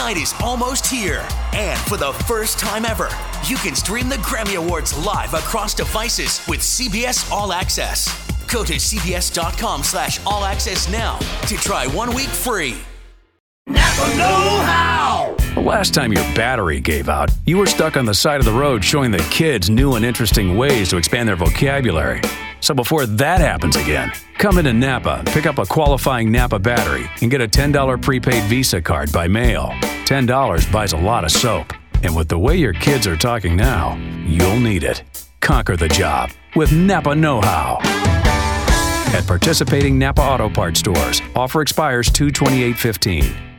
Music's night is almost here. And for the first time ever, you can stream the Grammy Awards live across devices with CBS All Access. Go to cbs.com slash all access now to try one week free. Napa Know How! The last time your battery gave out, you were stuck on the side of the road showing the kids new and interesting ways to expand their vocabulary. So before that happens again, come into Napa, pick up a qualifying Napa battery, and get a $10 prepaid Visa card by mail. $10 buys a lot of soap. And with the way your kids are talking now, you'll need it. Conquer the job with Napa Know How. At participating Napa Auto Parts stores, offer expires 22815.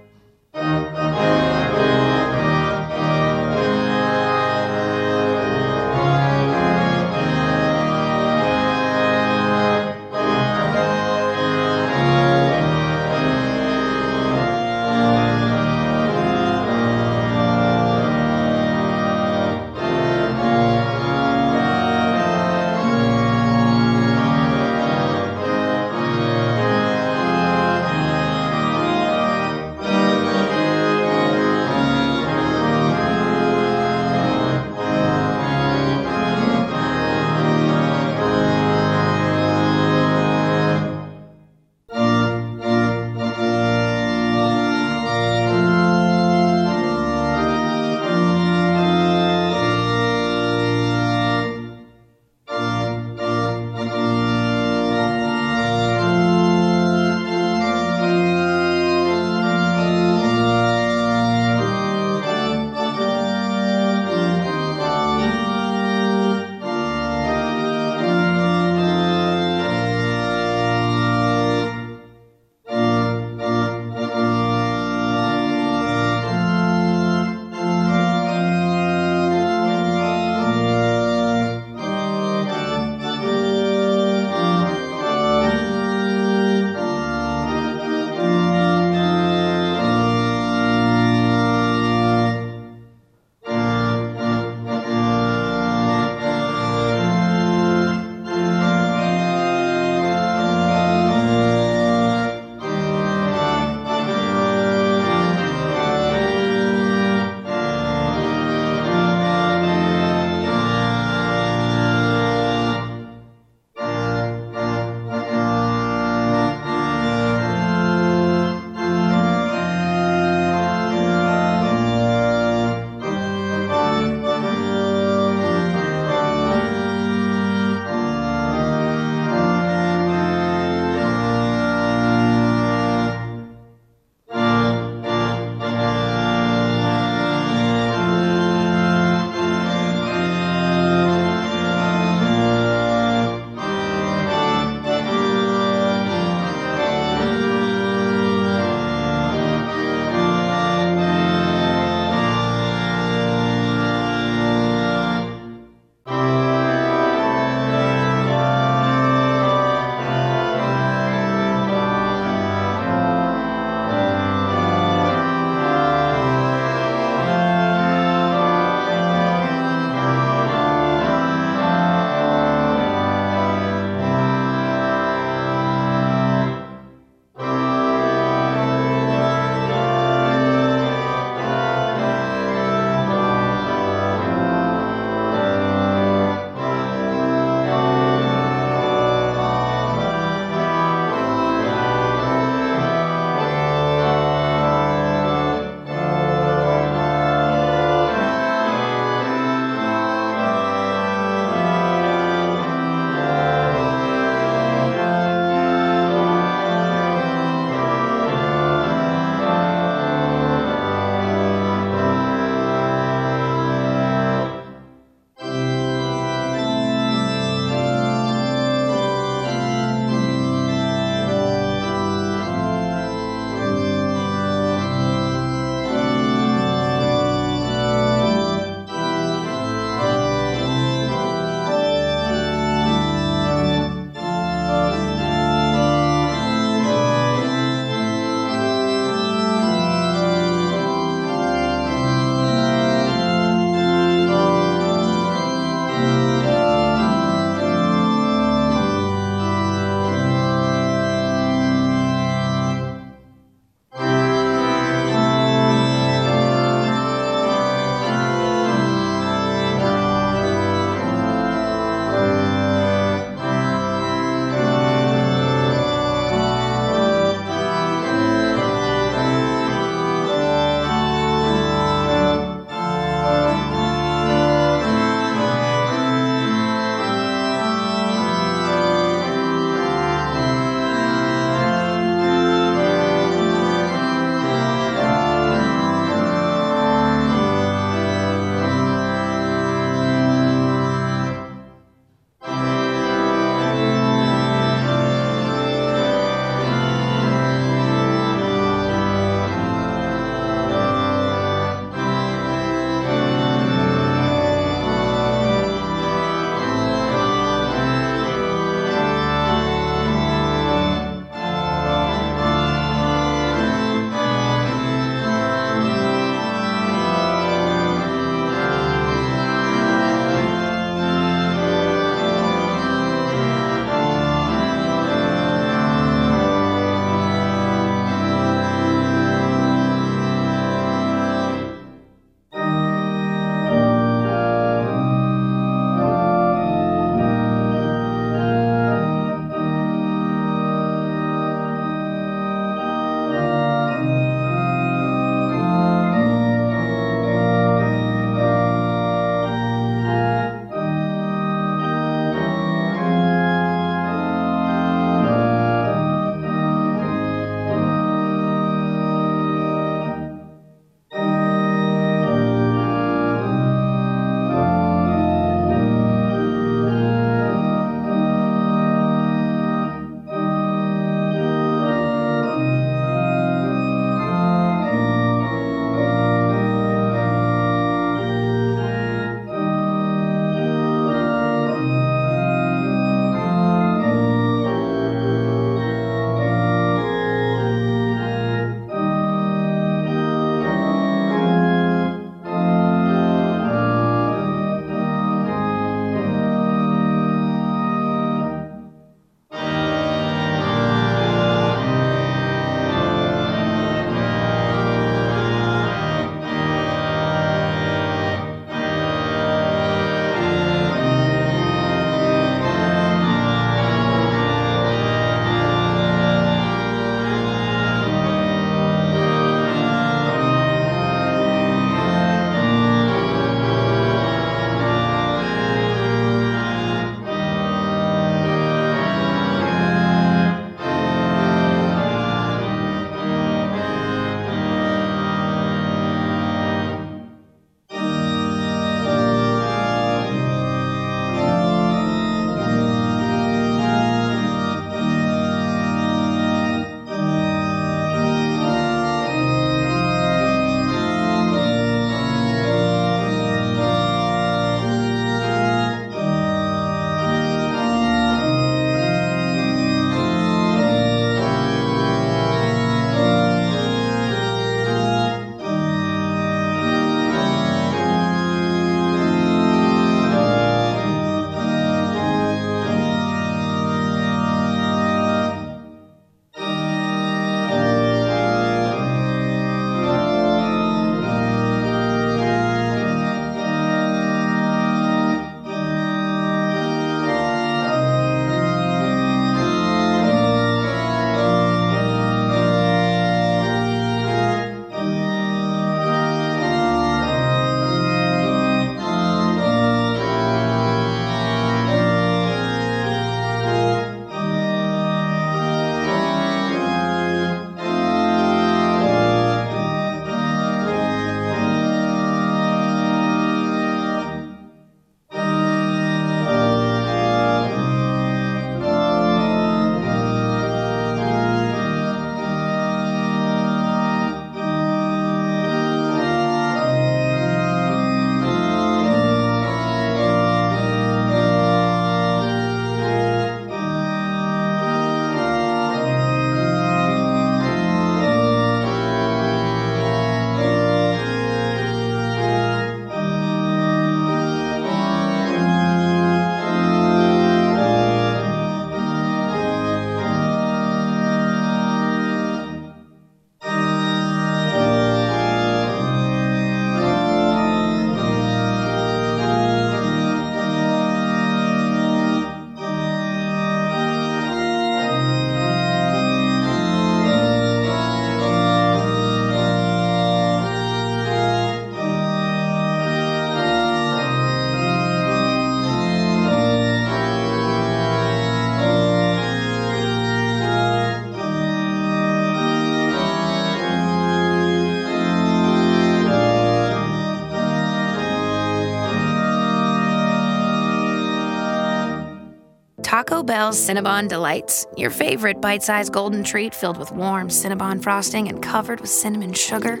Taco Bell's Cinnabon Delights, your favorite bite sized golden treat filled with warm Cinnabon frosting and covered with cinnamon sugar,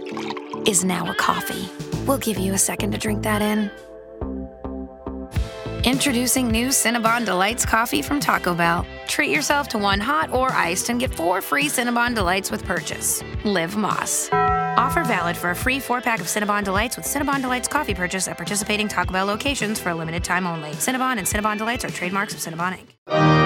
is now a coffee. We'll give you a second to drink that in. Introducing new Cinnabon Delights coffee from Taco Bell. Treat yourself to one hot or iced and get four free Cinnabon Delights with purchase. Live Más. Offer valid for a free four pack of Cinnabon Delights with Cinnabon Delights coffee purchase at participating Taco Bell locations for a limited time only. Cinnabon and Cinnabon Delights are trademarks of Cinnabon Inc.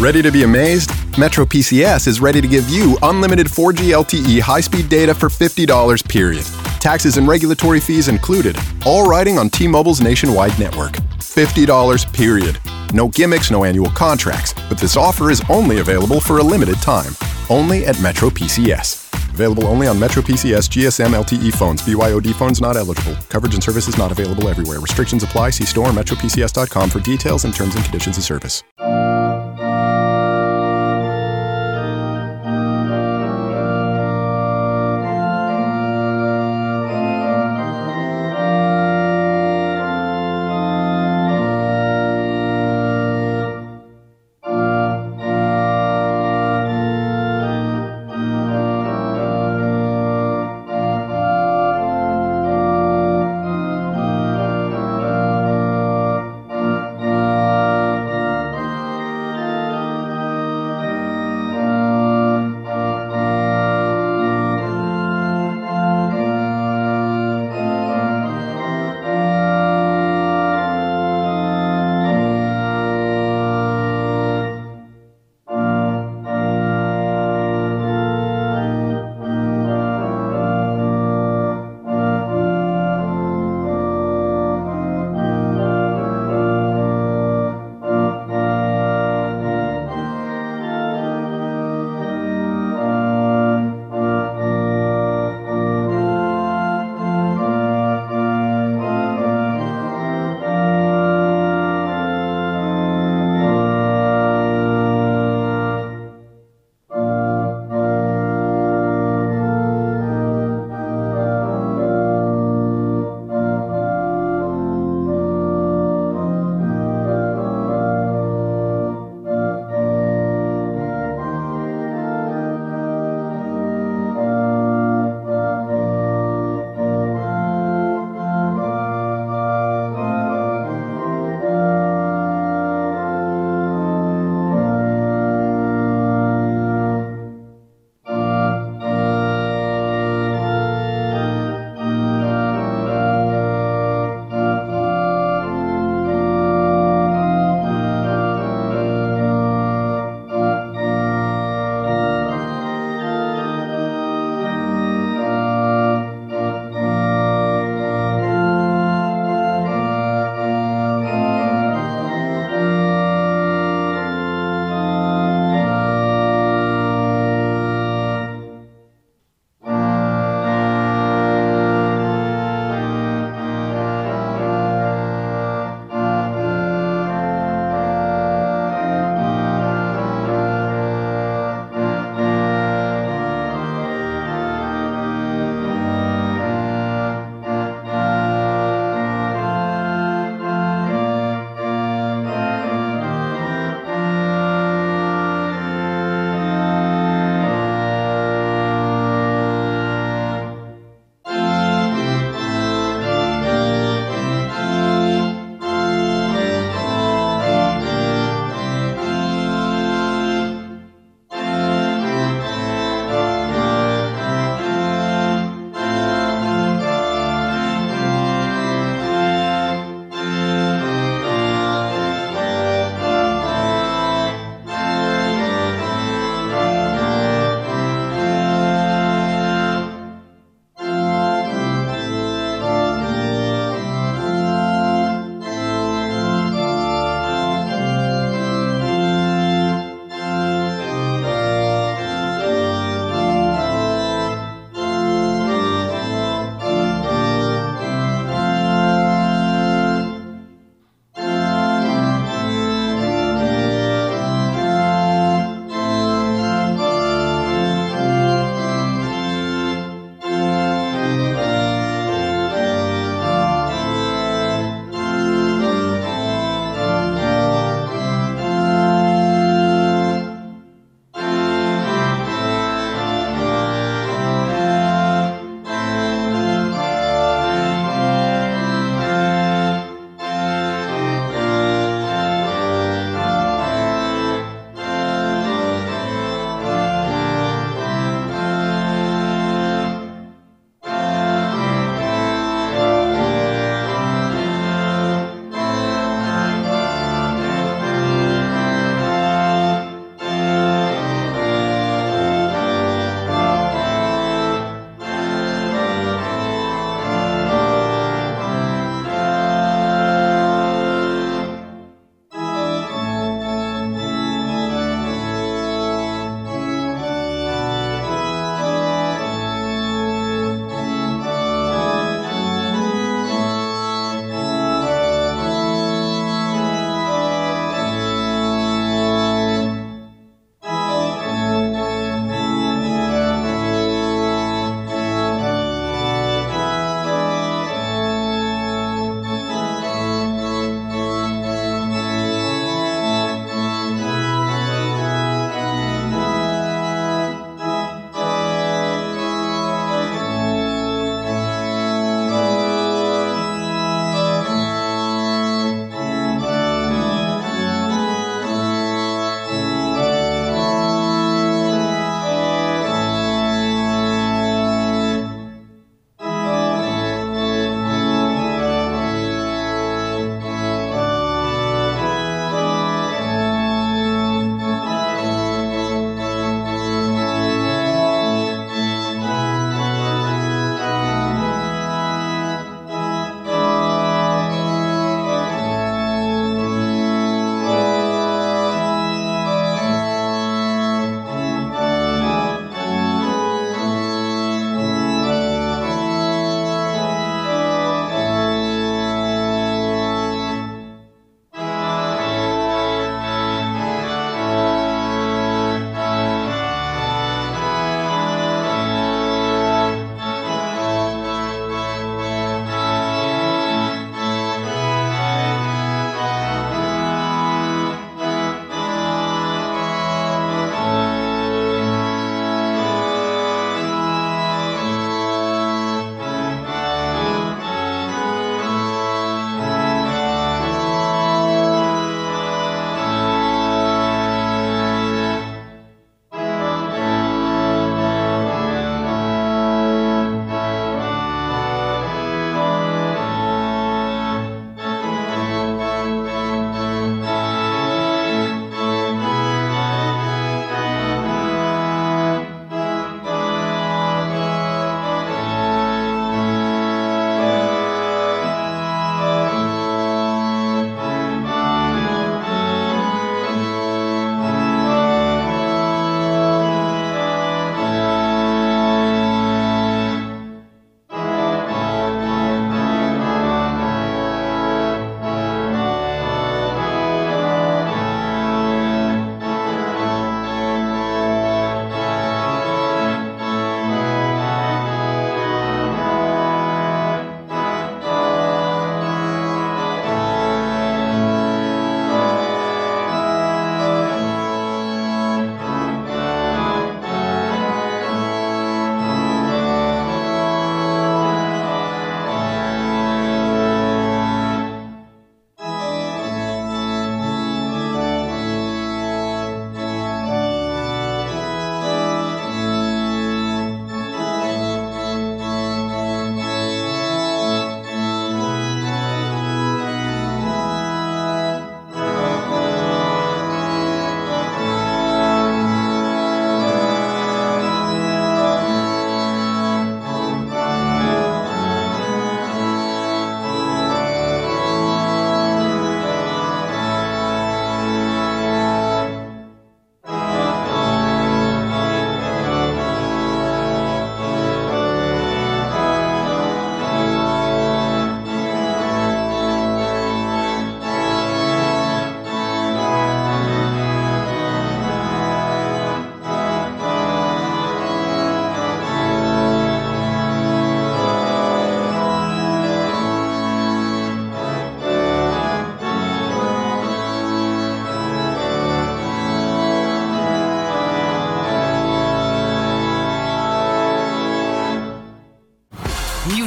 Ready to be amazed? Metro PCS is ready to give you unlimited 4G LTE high speed data for $50 period. Taxes and regulatory fees included, all riding on T Mobile's nationwide network. $50 period. No gimmicks, no annual contracts, but this offer is only available for a limited time. Only at Metro PCS. Available only on Metro PCS GSM LTE phones. BYOD phones not eligible. Coverage and services not available everywhere. Restrictions apply. See store metropcs.com for details and terms and conditions of service.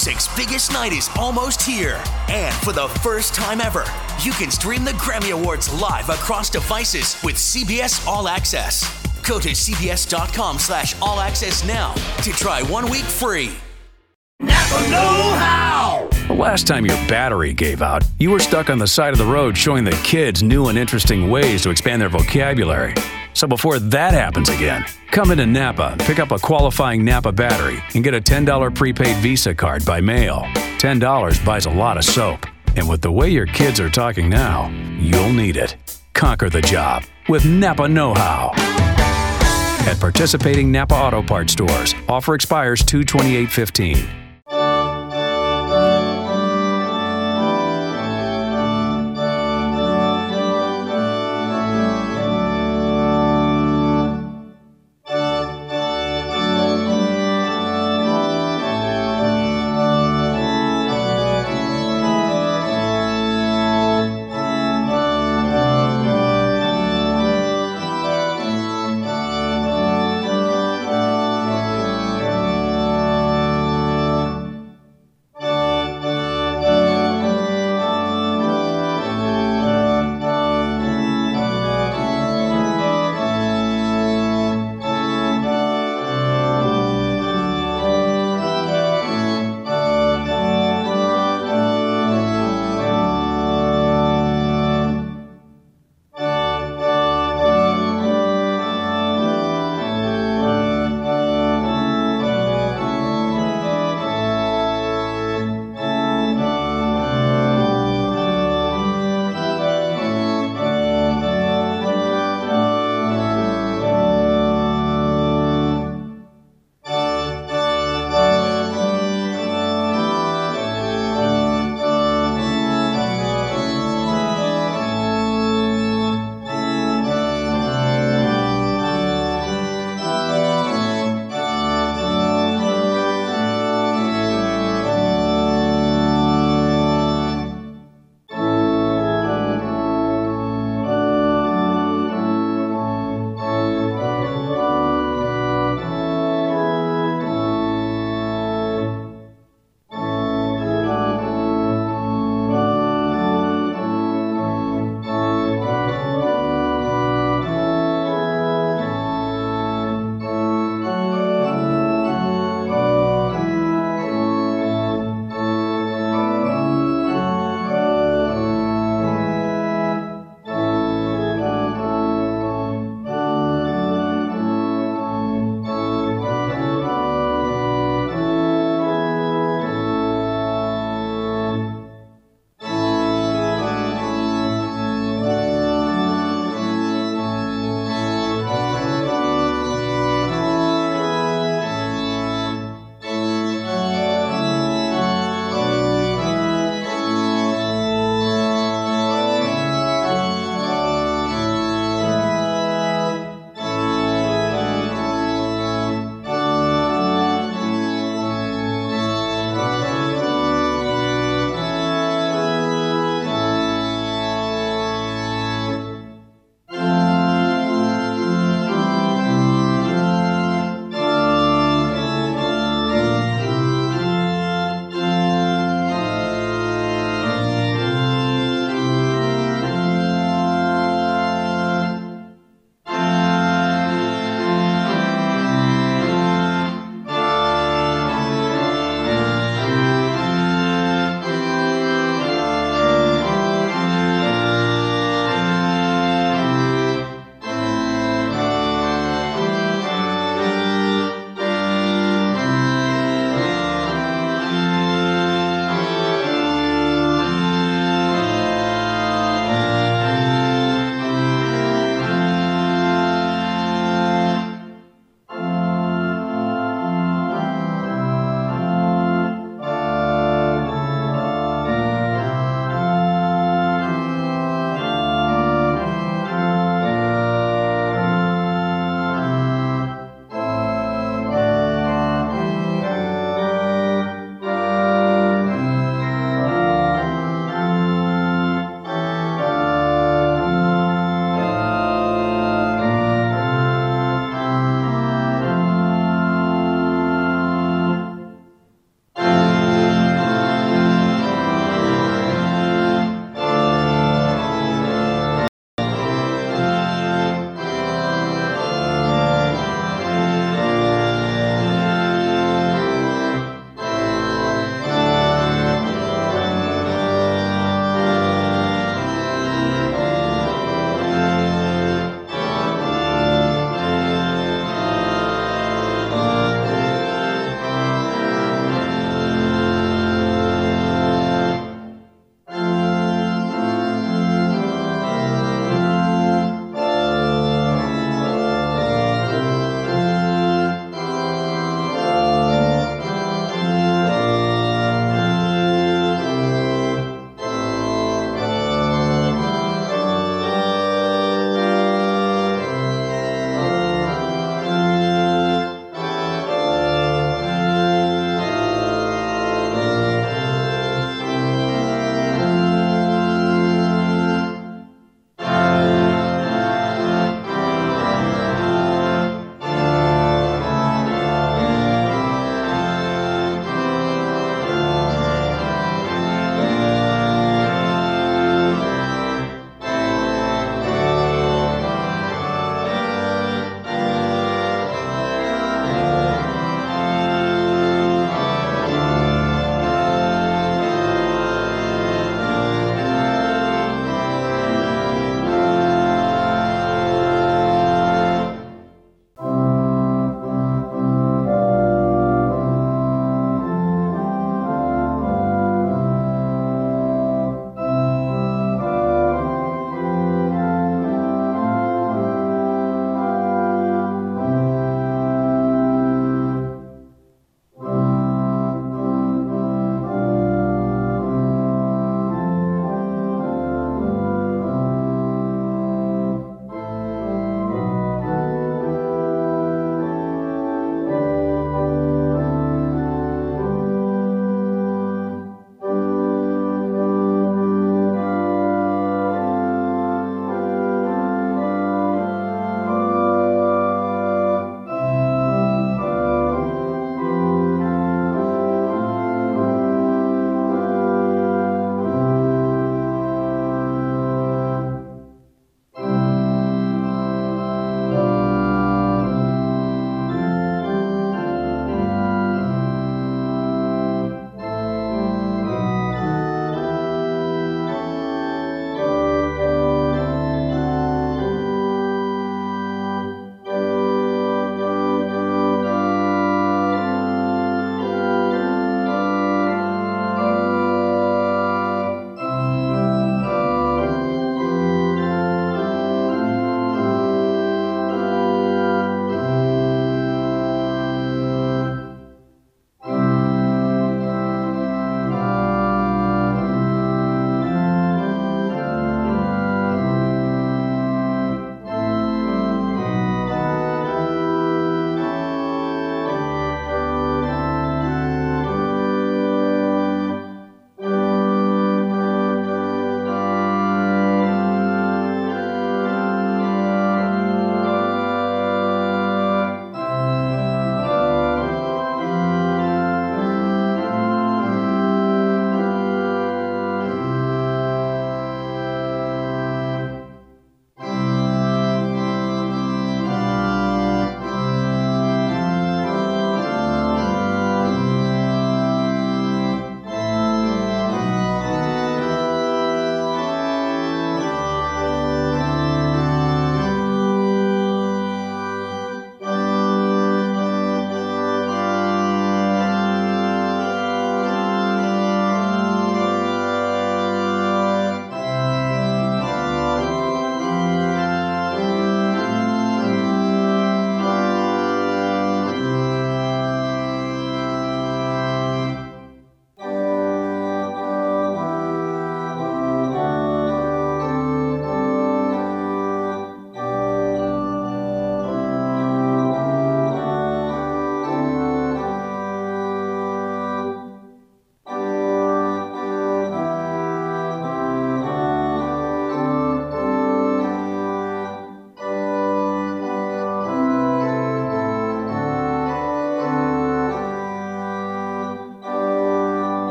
Music's biggest night is almost here. And for the first time ever, you can stream the Grammy Awards live across devices with CBS All Access. Go to cbs.com slash all access now to try one week free. Napa Know How. The last time your battery gave out, you were stuck on the side of the road showing the kids new and interesting ways to expand their vocabulary. So before that happens again, come into Napa, pick up a qualifying Napa battery, and get a $10 prepaid Visa card by mail. $10 buys a lot of soap. And with the way your kids are talking now, you'll need it. Conquer the job with Napa Know How. At participating Napa Auto Parts stores, offer expires 22815.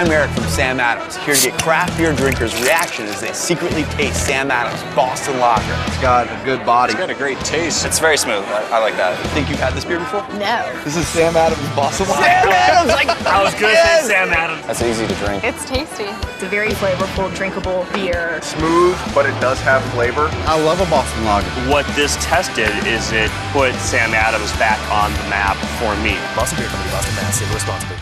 I'm Eric from Sam Adams, here to get craft beer drinkers' reaction as they secretly taste Sam Adams Boston Lager. It's got a good body. It's got a great taste. It's very smooth. I, I like that. Think you've had this beer before? No. This is Sam Adams Boston Lager. Sam Adams! Like, I was good yes. Sam Adams. That's easy to drink. It's tasty. It's a very flavorful, drinkable beer. Smooth, but it does have flavor. I love a Boston Lager. What this test did is it put Sam Adams back on the map for me. Boston Beer Company, Boston, Mass. Save responsibly.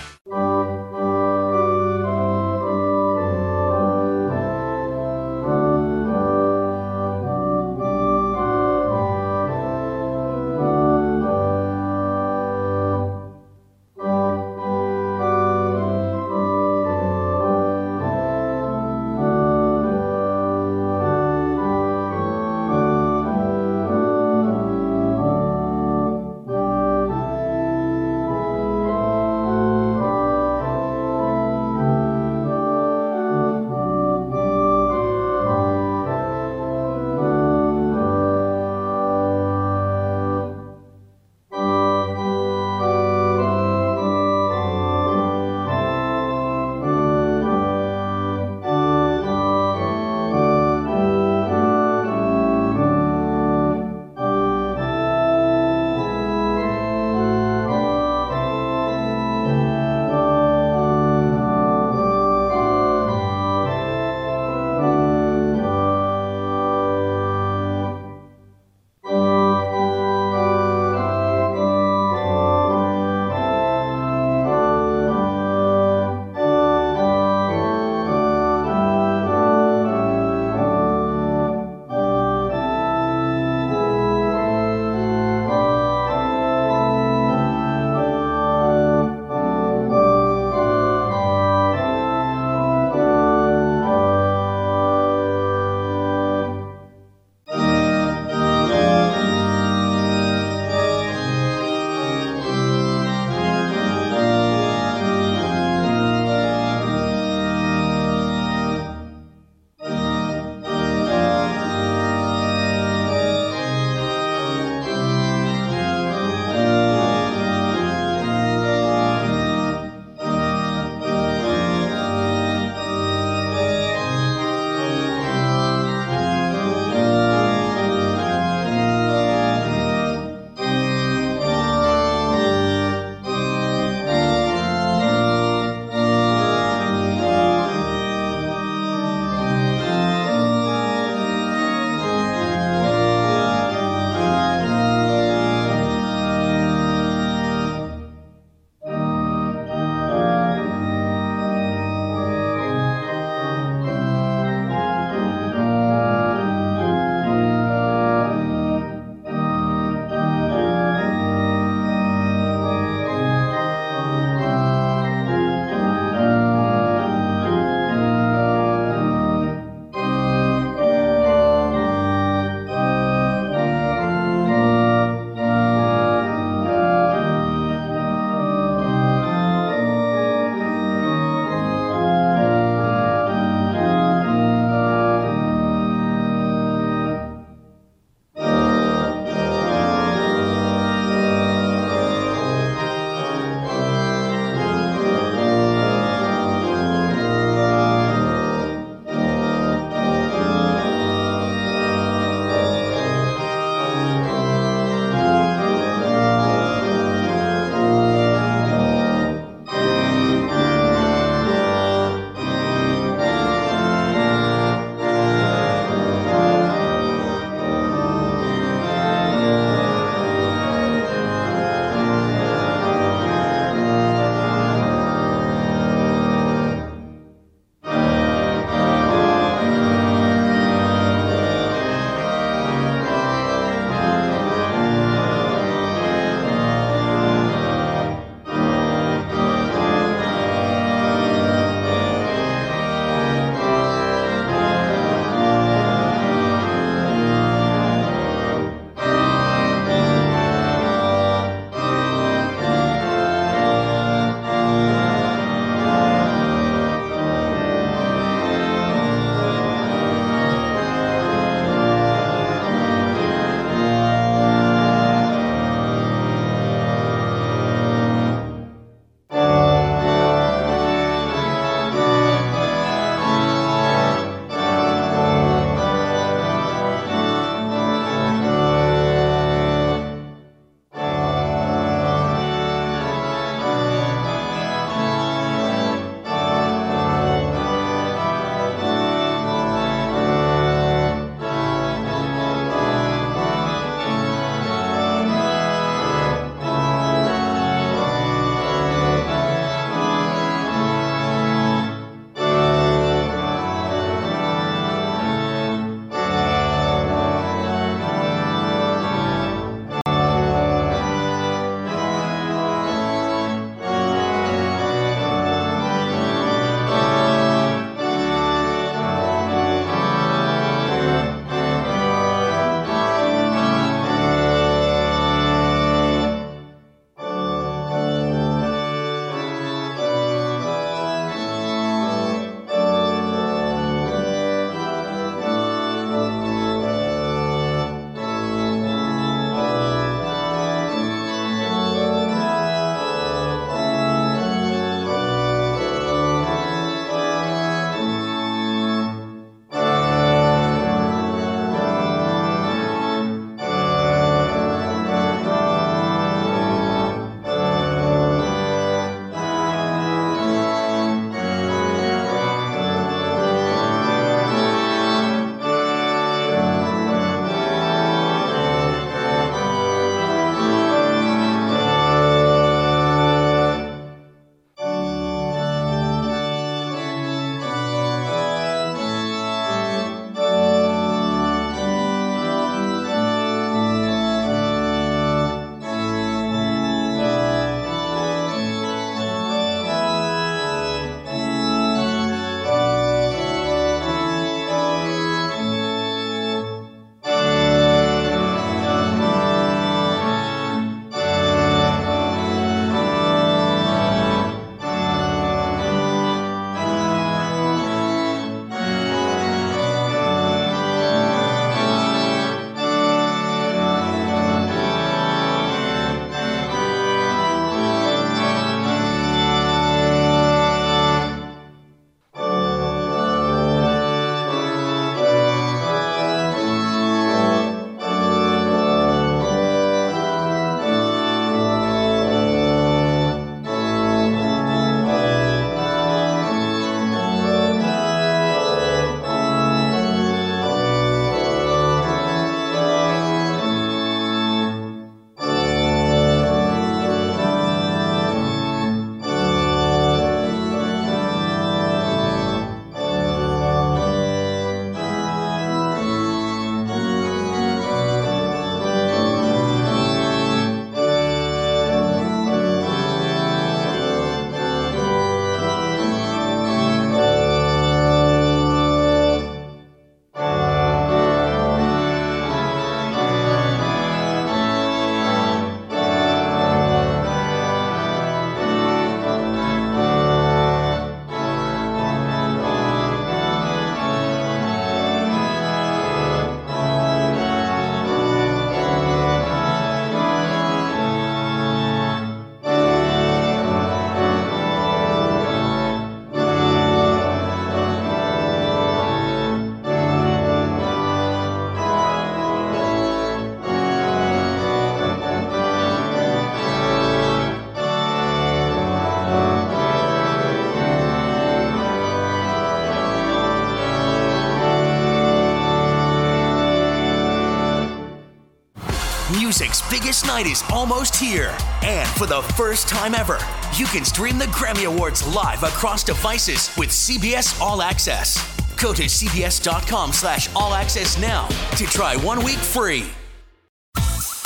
Music's biggest night is almost here. And for the first time ever, you can stream the Grammy Awards live across devices with CBS All Access. Go to cbs.com slash all access now to try one week free.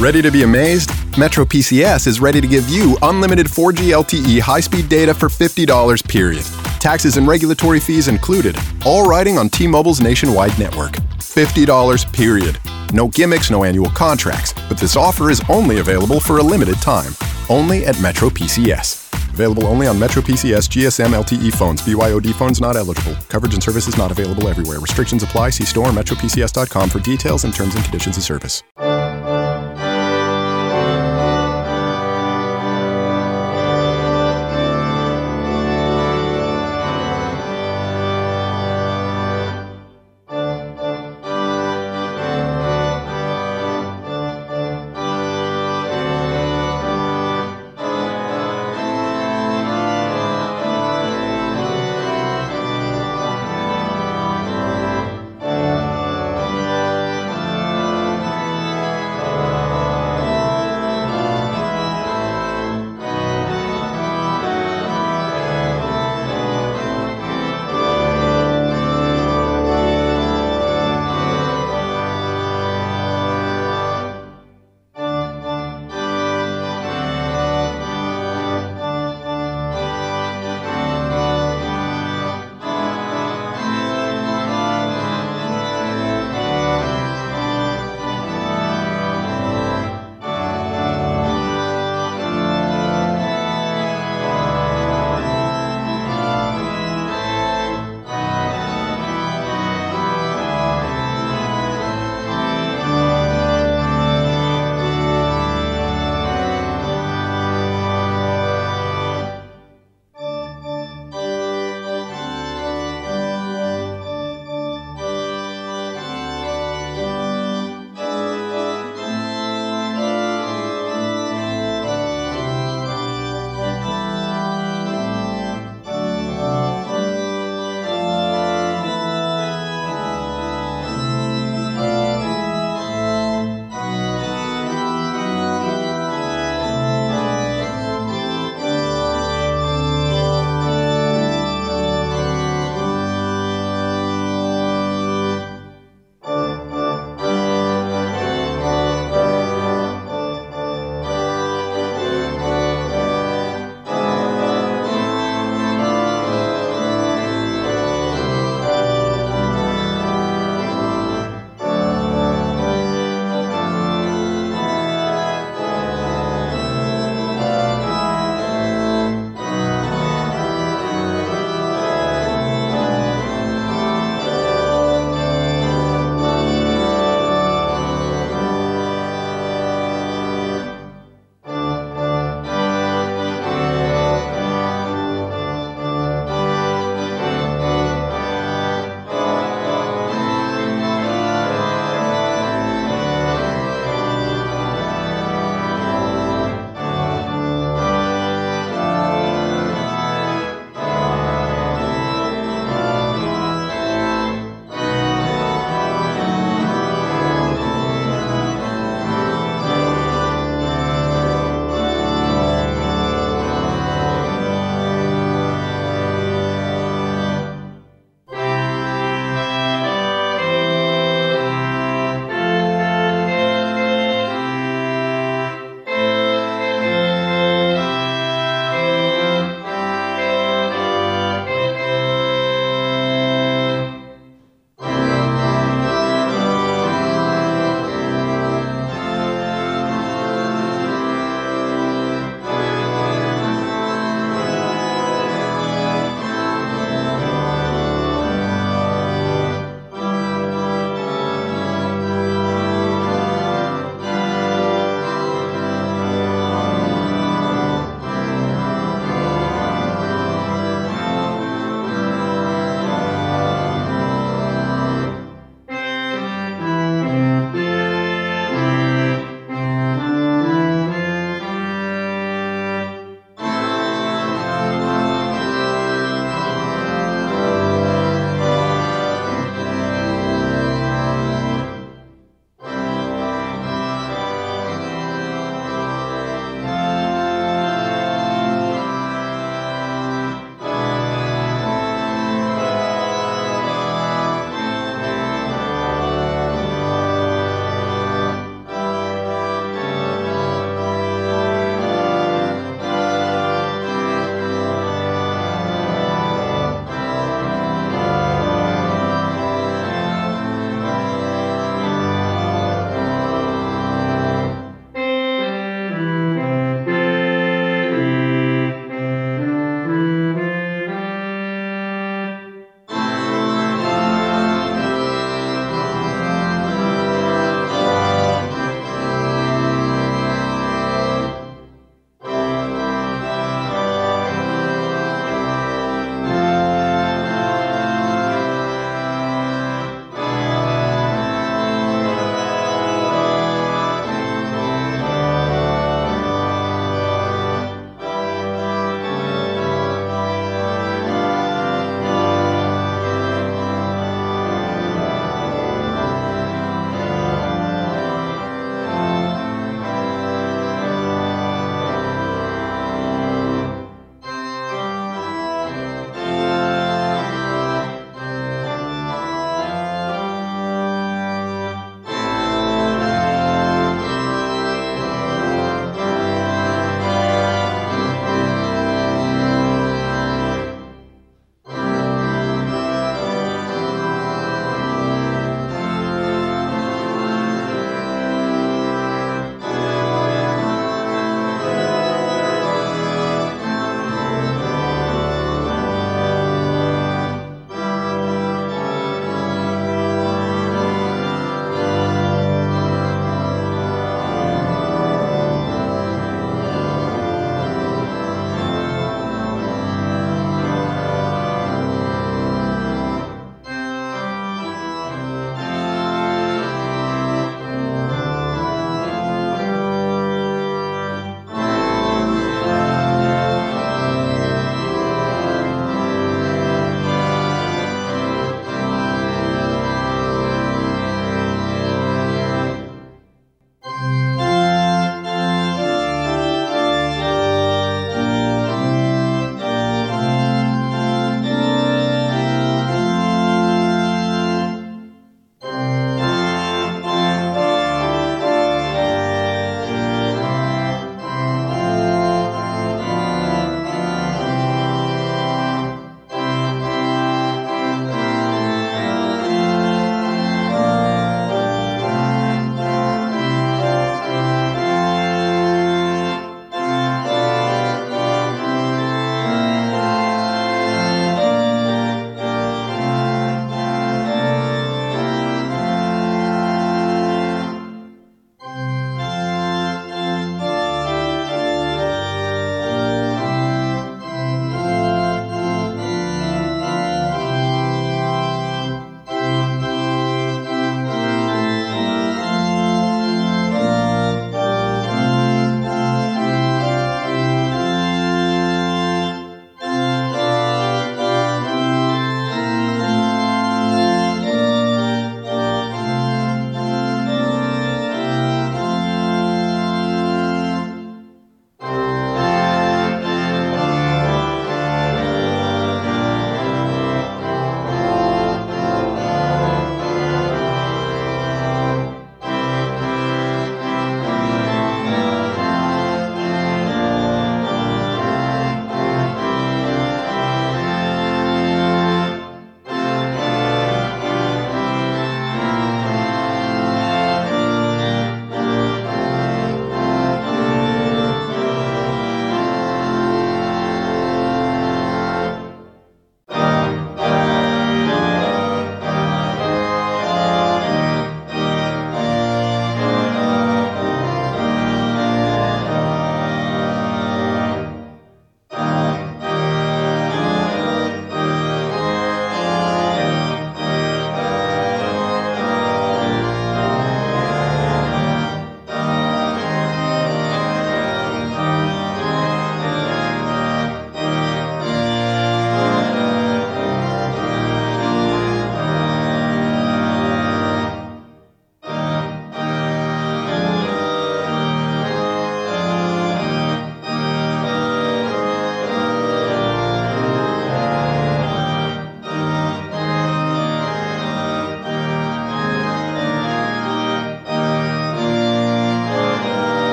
Ready to be amazed? Metro PCS is ready to give you unlimited 4G LTE high speed data for $50 period. Taxes and regulatory fees included, all riding on T Mobile's nationwide network. $50 period. No gimmicks, no annual contracts, but this offer is only available for a limited time. Only at Metro PCS. Available only on Metro PCS GSM LTE phones. BYOD phones not eligible. Coverage and services not available everywhere. Restrictions apply. See store metropcs.com for details and terms and conditions of service.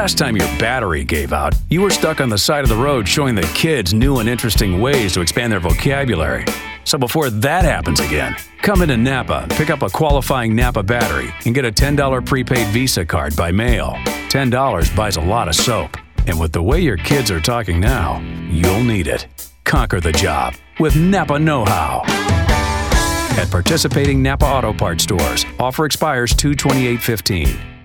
Last time your battery gave out, you were stuck on the side of the road showing the kids new and interesting ways to expand their vocabulary. So before that happens again, come into Napa, pick up a qualifying Napa battery, and get a $10 prepaid Visa card by mail. $10 buys a lot of soap. And with the way your kids are talking now, you'll need it. Conquer the job with Napa Know How. At participating Napa Auto Parts stores, offer expires 22815.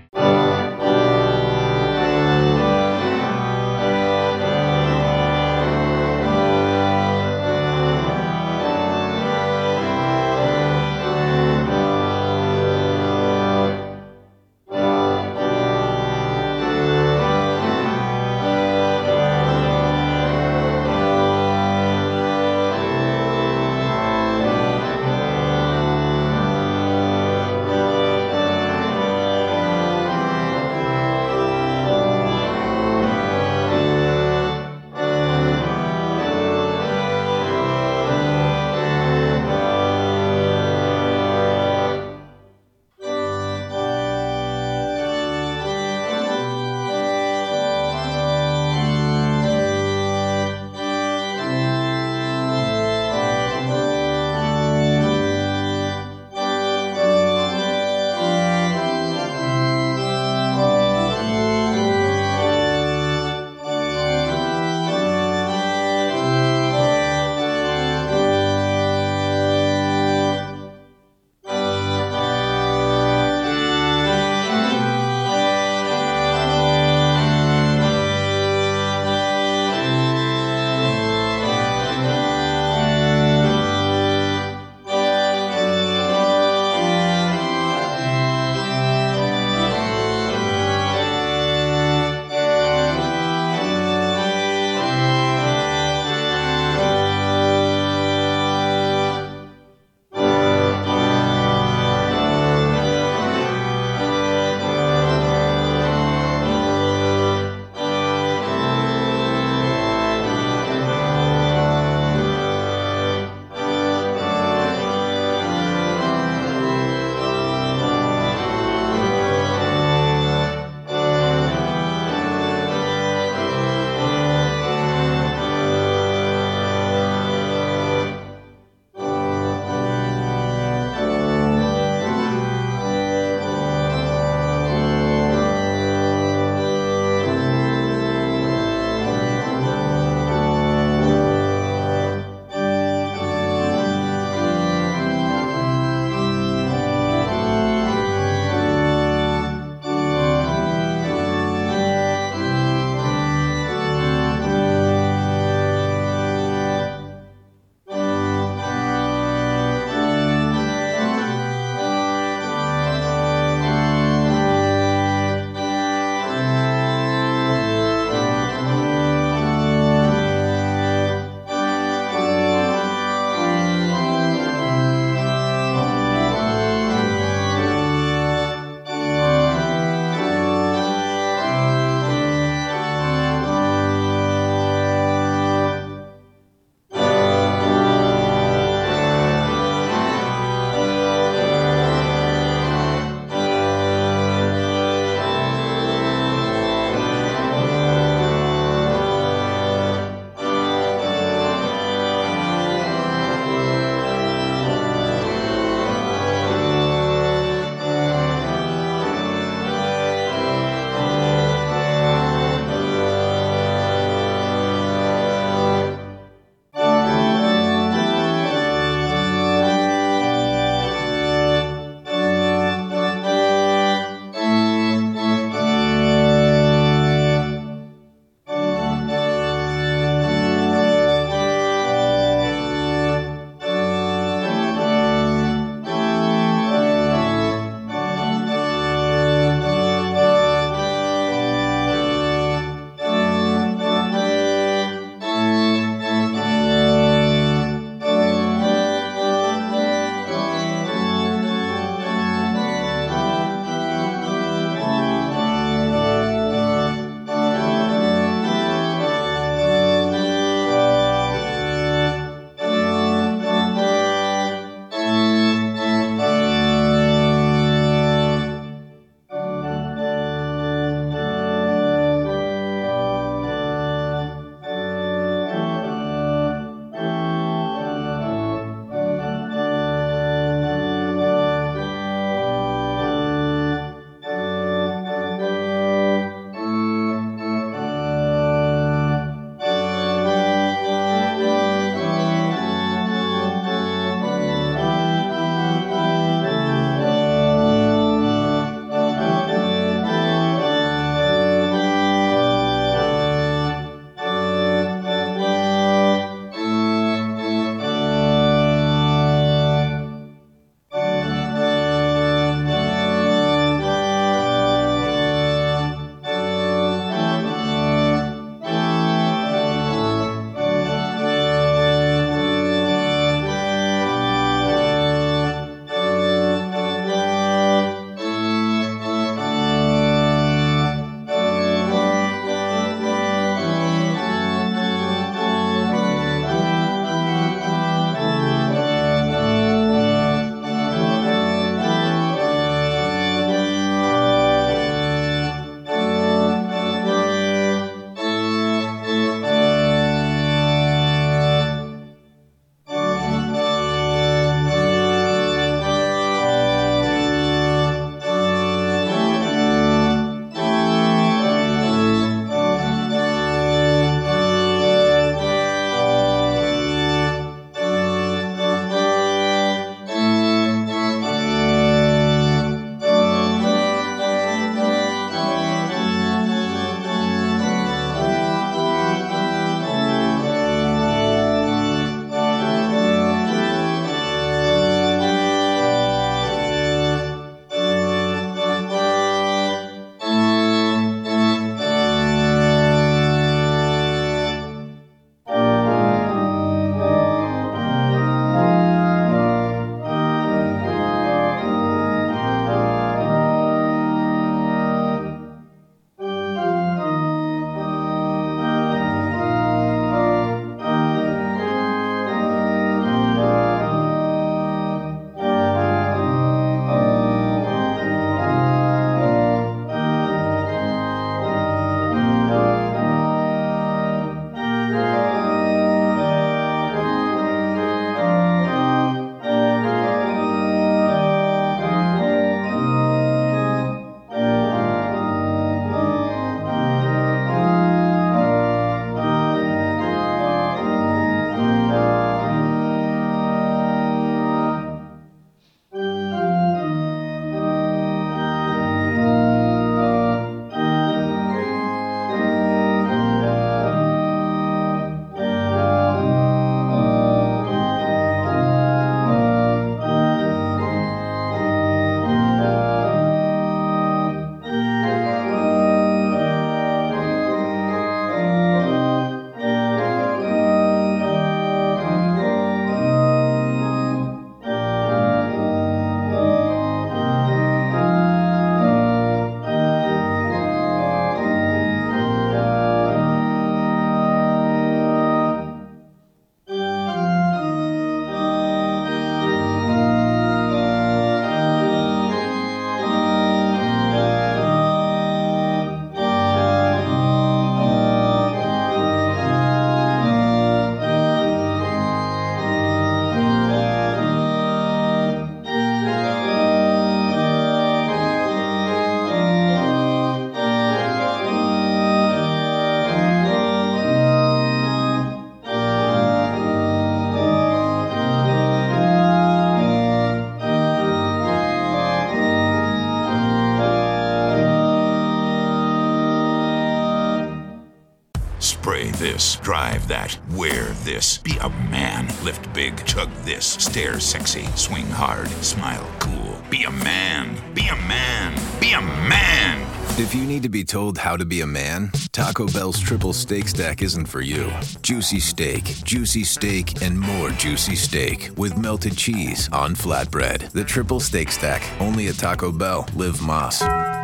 Sexy. Swing hard. Smile cool. Be a man. Be a man. Be a man. If you need to be told how to be a man, Taco Bell's triple steak stack isn't for you. Juicy steak, juicy steak, and more juicy steak with melted cheese on flatbread. The triple steak stack, only at Taco Bell. Live Más.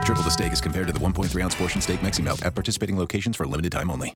Triple the steak is compared to the 1.3 ounce portion steak Mexi Melt at participating locations for limited time only.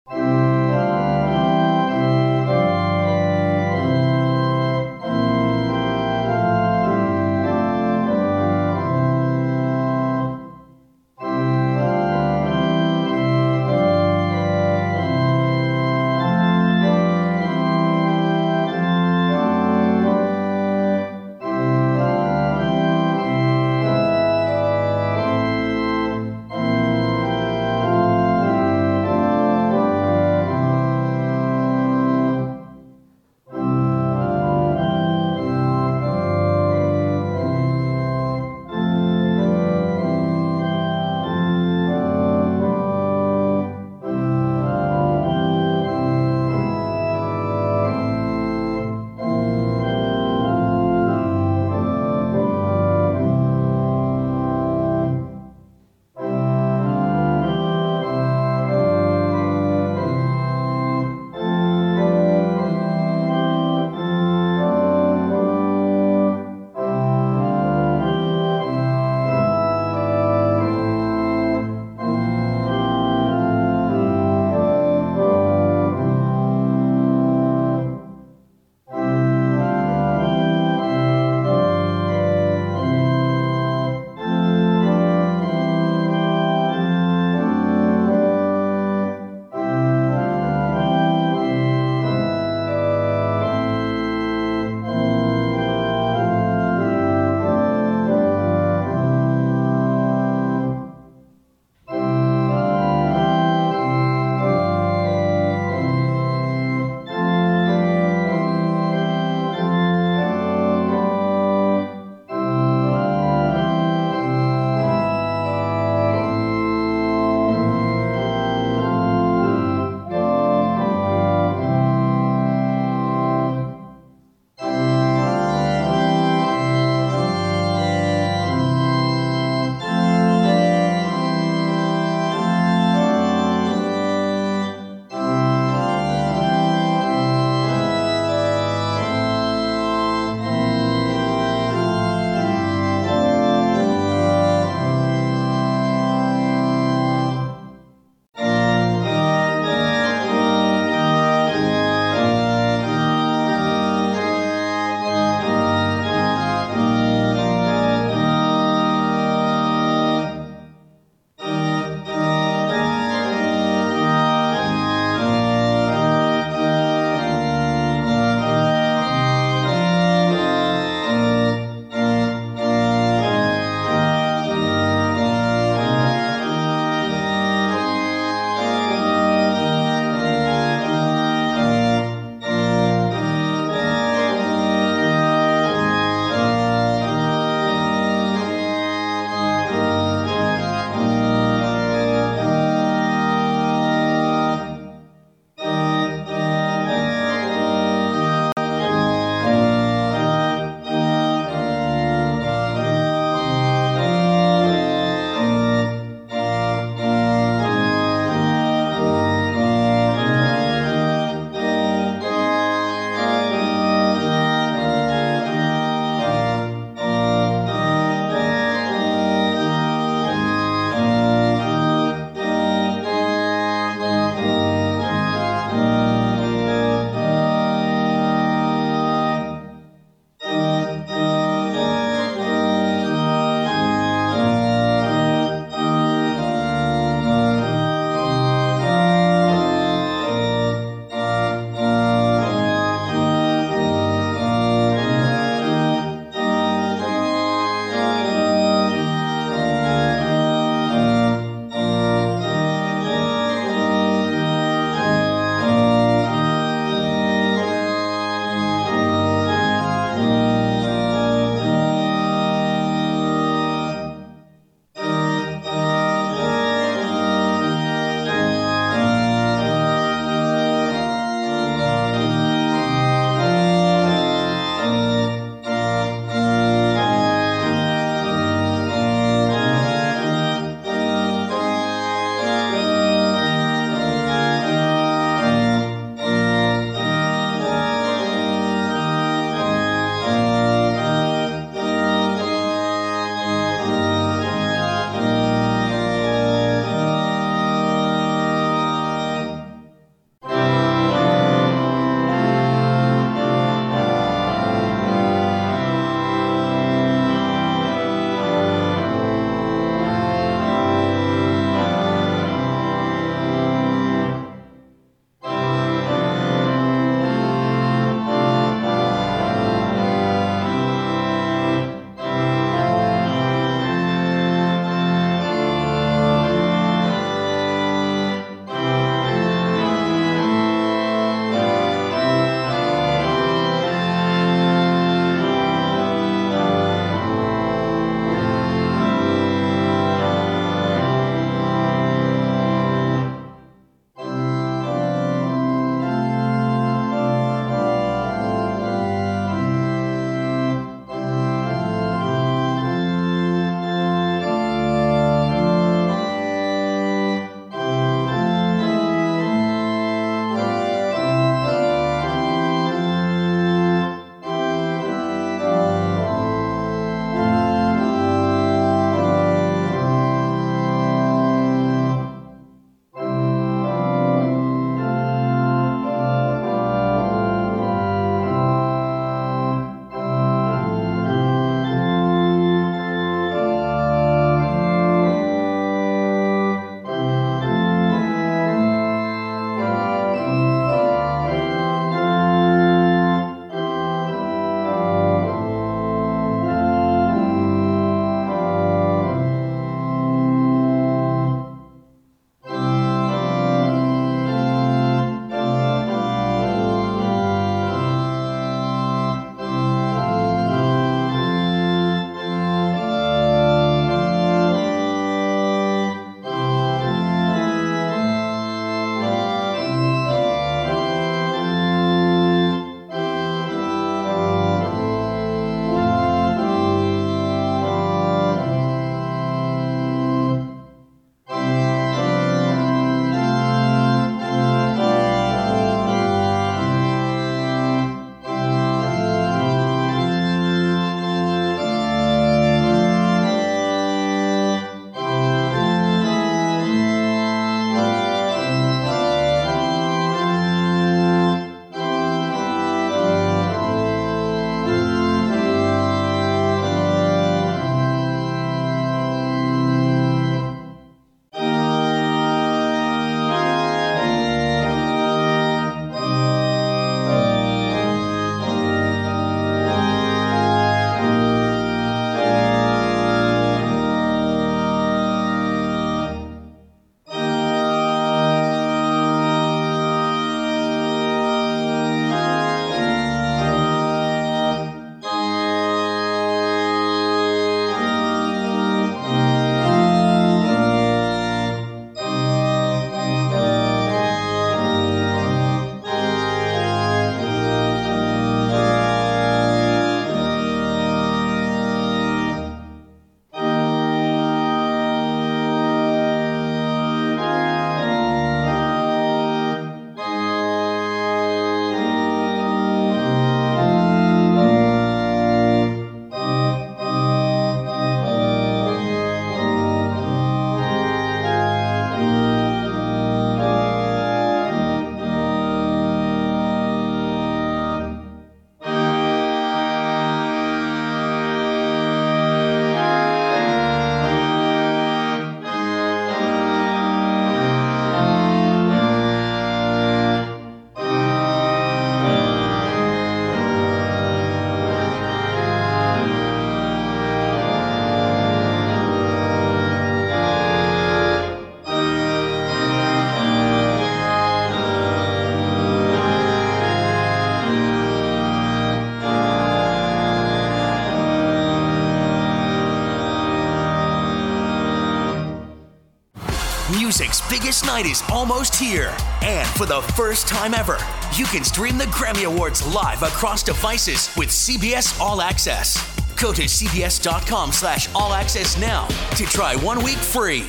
Night is almost here. And for the first time ever, you can stream the Grammy Awards live across devices with CBS All Access. Go to cbs.com slash all access now to try one week free.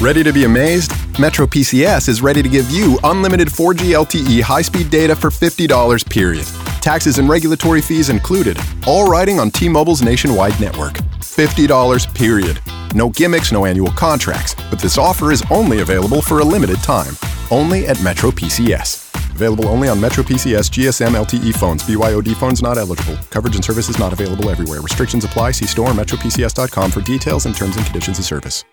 Ready to be amazed? Metro PCS is ready to give you unlimited 4G LTE high speed data for $50 period. Taxes and regulatory fees included, all riding on T Mobile's nationwide network. $50 period. No gimmicks, no annual contracts, but this offer is only available for a limited time. Only at Metro PCS. Available only on Metro PCS GSM LTE phones. BYOD phones not eligible. Coverage and services not available everywhere. Restrictions apply. See store metropcs.com for details and terms and conditions of service.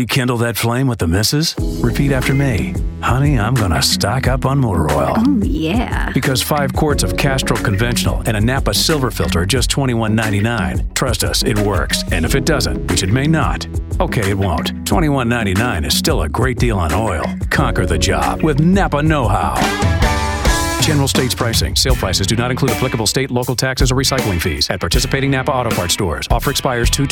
Rekindle that flame with the missus? Repeat after me. Honey, I'm going to stock up on motor oil. Oh, yeah. Because five quarts of Castrol Conventional and a Napa Silver Filter are just $21.99. Trust us, it works. And if it doesn't, which it may not, okay, it won't. $21.99 is still a great deal on oil. Conquer the job with Napa Know How. General states pricing. Sale prices do not include applicable state, local taxes, or recycling fees at participating Napa Auto Parts stores. Offer expires 2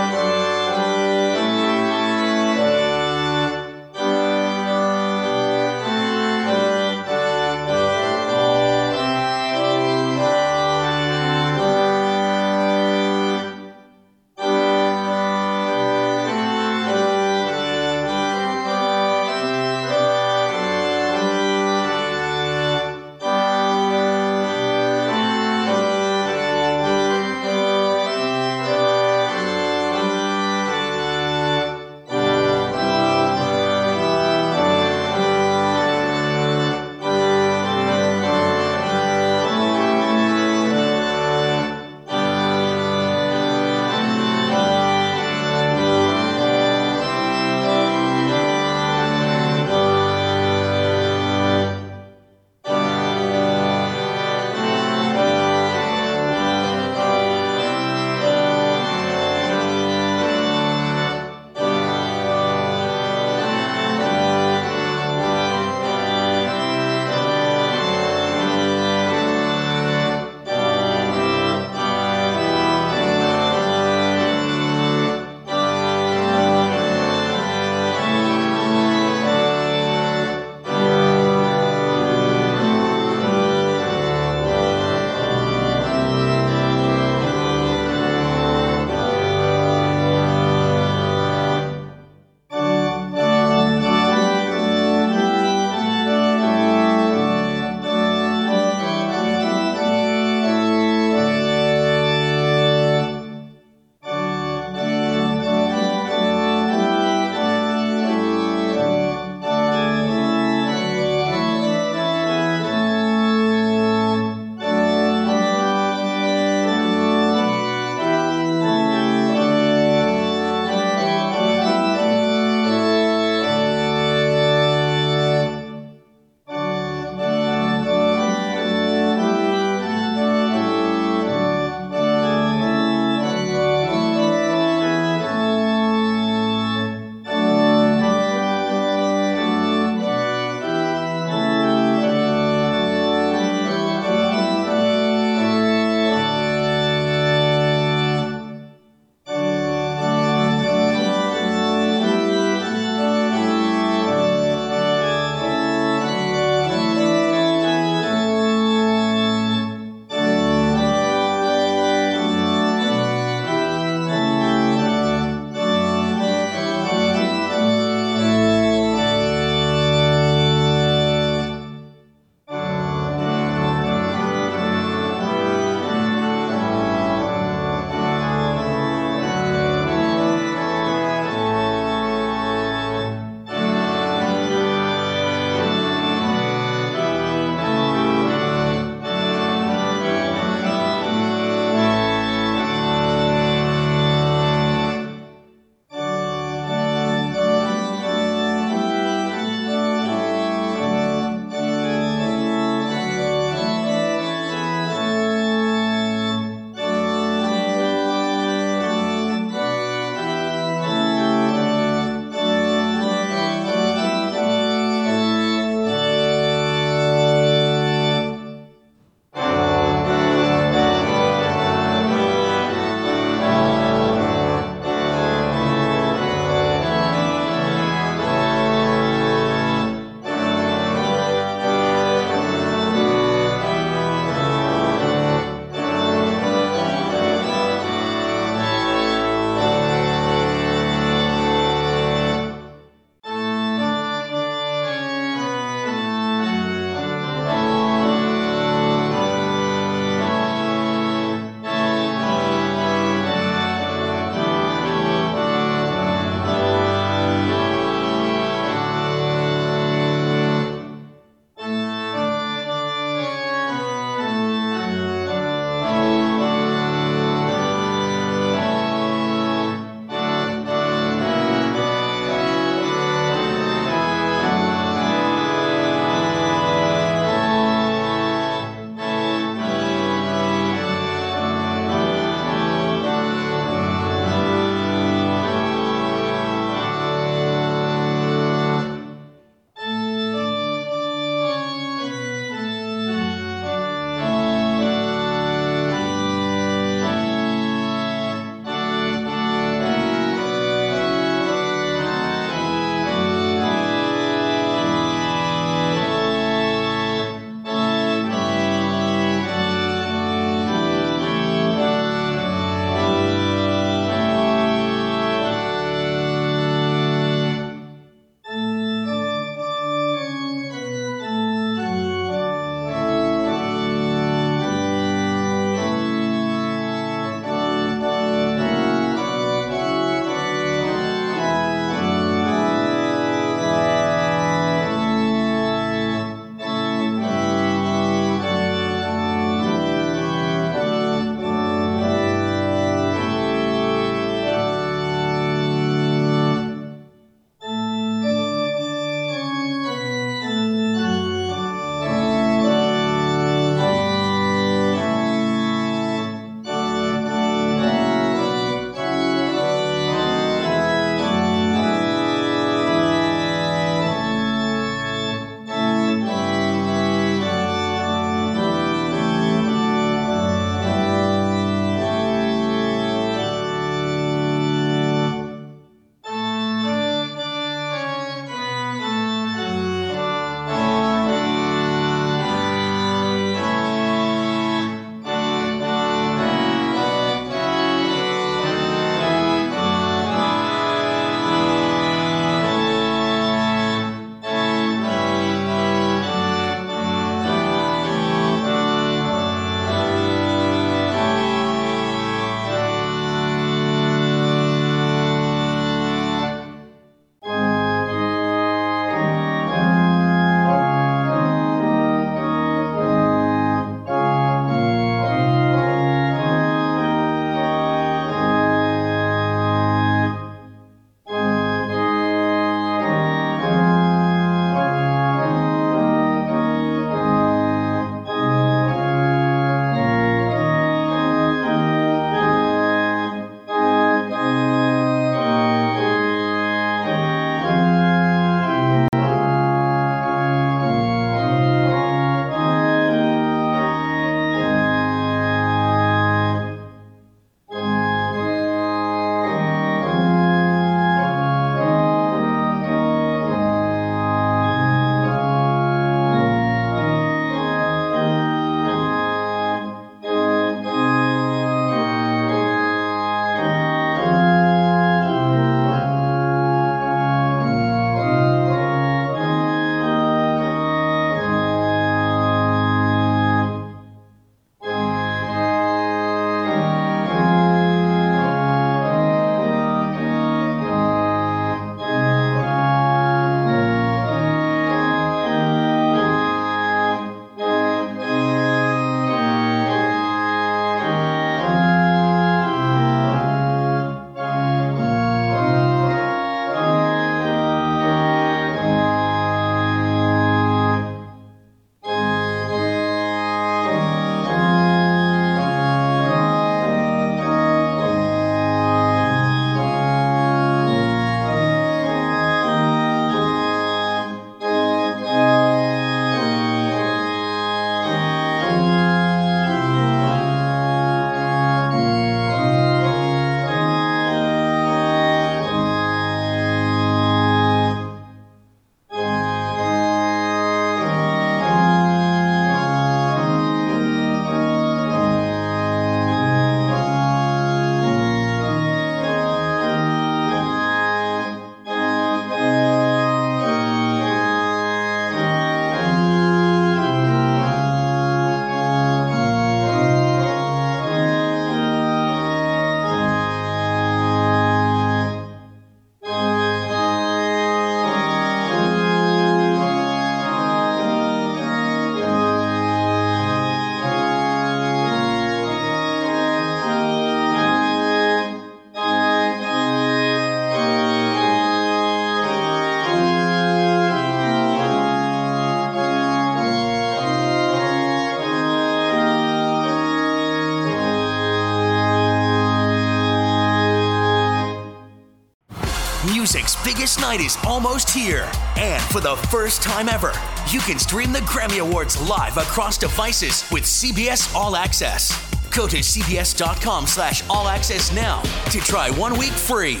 night is almost here. And for the first time ever, you can stream the Grammy Awards live across devices with CBS All Access. Go to cbs.com slash all access now to try one week free.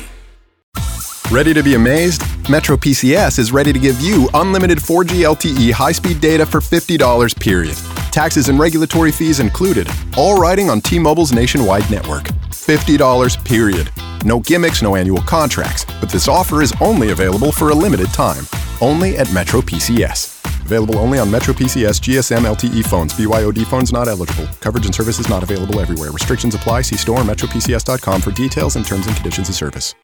Ready to be amazed? Metro PCS is ready to give you unlimited 4G LTE high speed data for $50 period. Taxes and regulatory fees included, all riding on T Mobile's nationwide network. $50 period. No gimmicks, no annual contracts, but this offer is only available for a limited time. Only at Metro PCS. Available only on Metro PCS GSM LTE phones. BYOD phones not eligible. Coverage and services not available everywhere. Restrictions apply. See store metropcs.com for details and terms and conditions of service.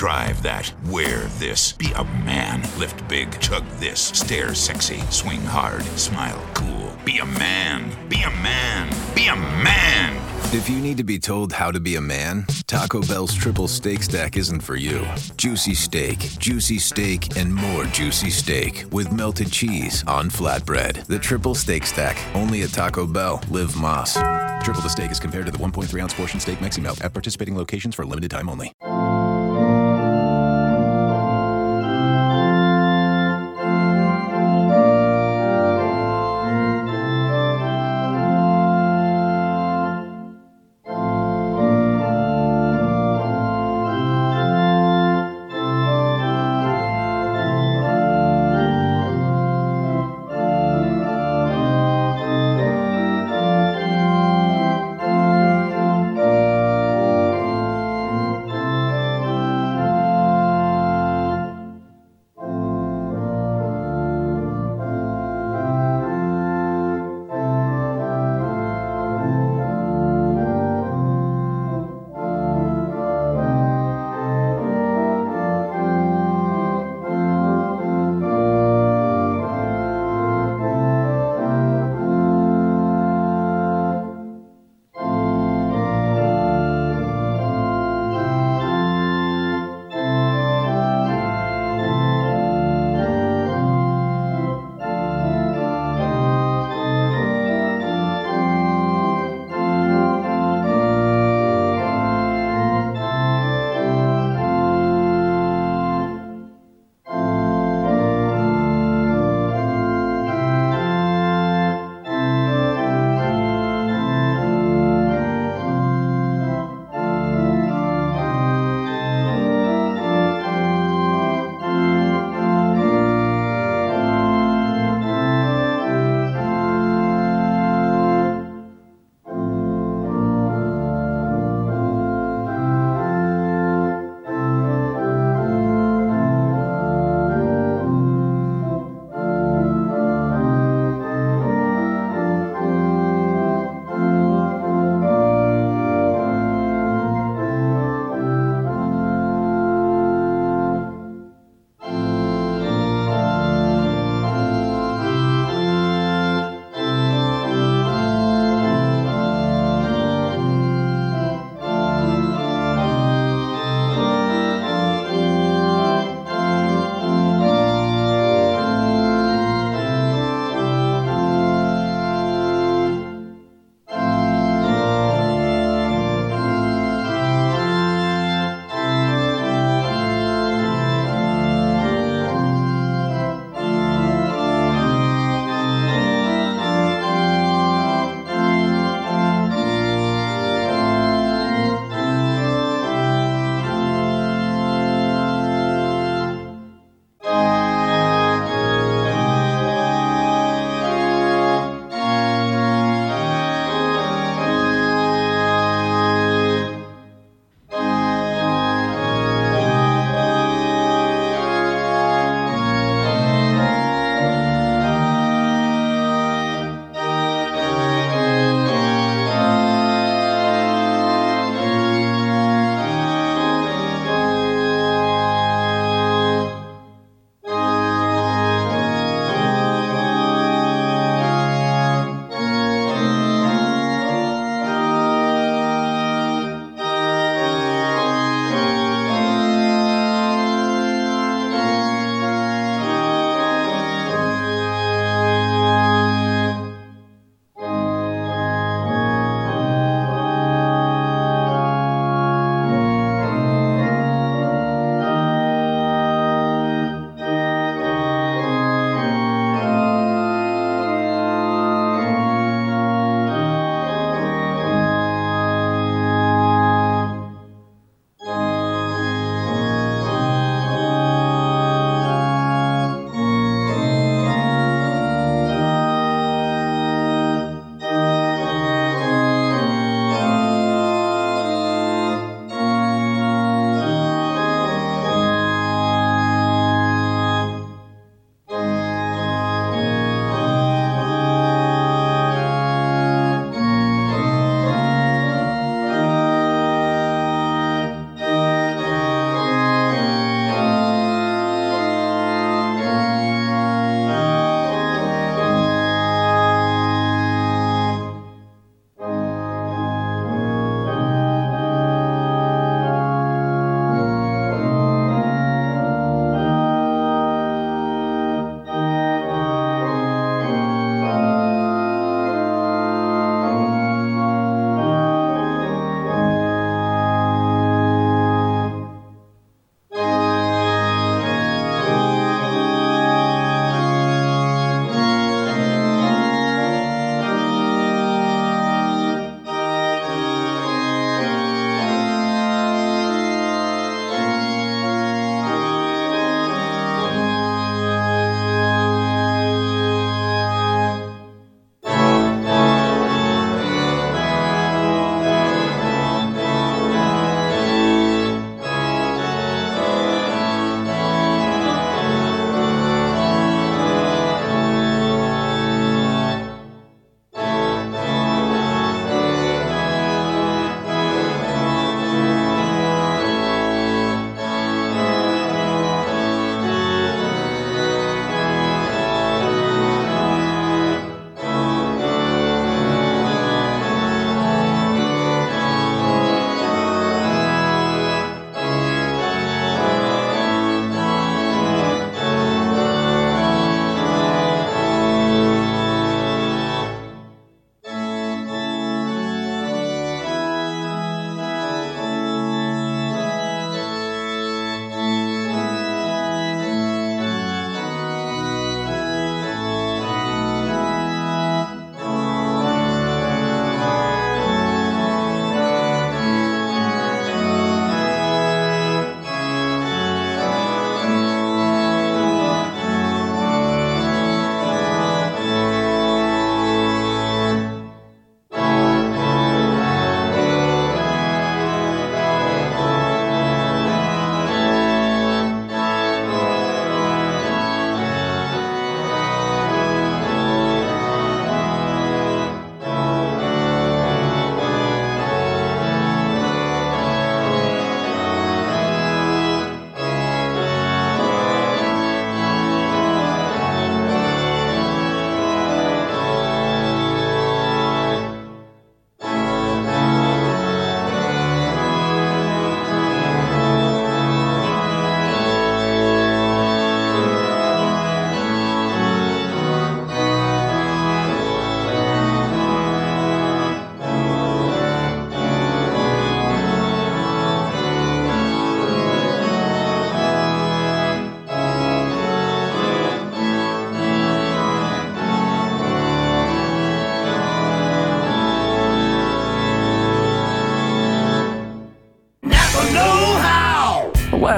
Drive that, wear this. Be a man. Lift big, chug this, stare sexy, swing hard, smile cool. Be a man. Be a man. Be a man. If you need to be told how to be a man, Taco Bell's triple steak stack isn't for you. Juicy steak, juicy steak, and more juicy steak with melted cheese on flatbread. The triple steak stack, only at Taco Bell. Live Más. Triple the steak is compared to the 1.3 ounce portion steak Mexi Melt at participating locations for a limited time only.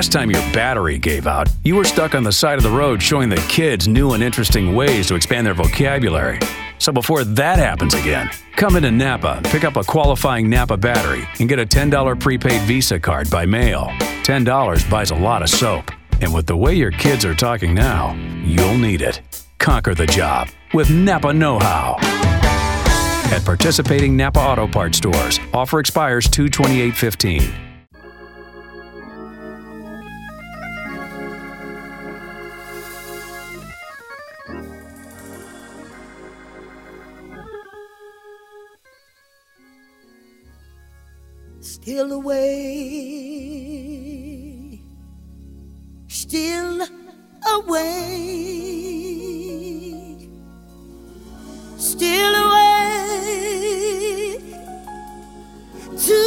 Last time your battery gave out, you were stuck on the side of the road showing the kids new and interesting ways to expand their vocabulary. So before that happens again, come into Napa, pick up a qualifying Napa battery, and get a $10 prepaid Visa card by mail. $10 buys a lot of soap. And with the way your kids are talking now, you'll need it. Conquer the job with Napa Know How. At participating Napa Auto Parts stores, offer expires 22815. Still away, still away, still away to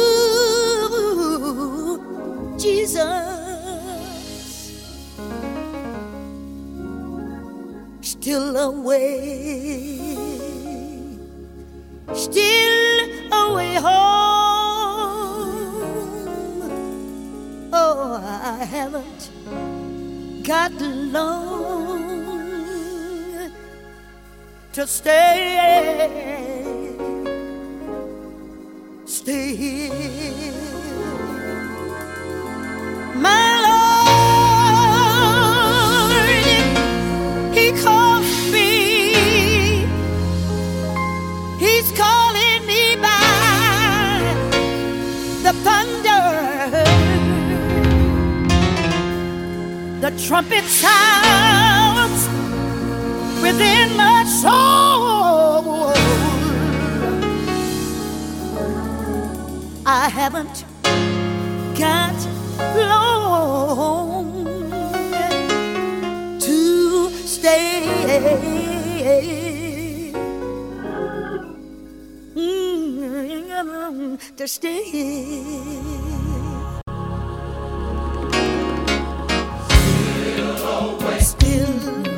Jesus, still away, still away home. Oh. Oh, I haven't got long to stay. Stay here. My the trumpet sounds within my soul. I haven't got long to stay. Mm, to stay. always. Still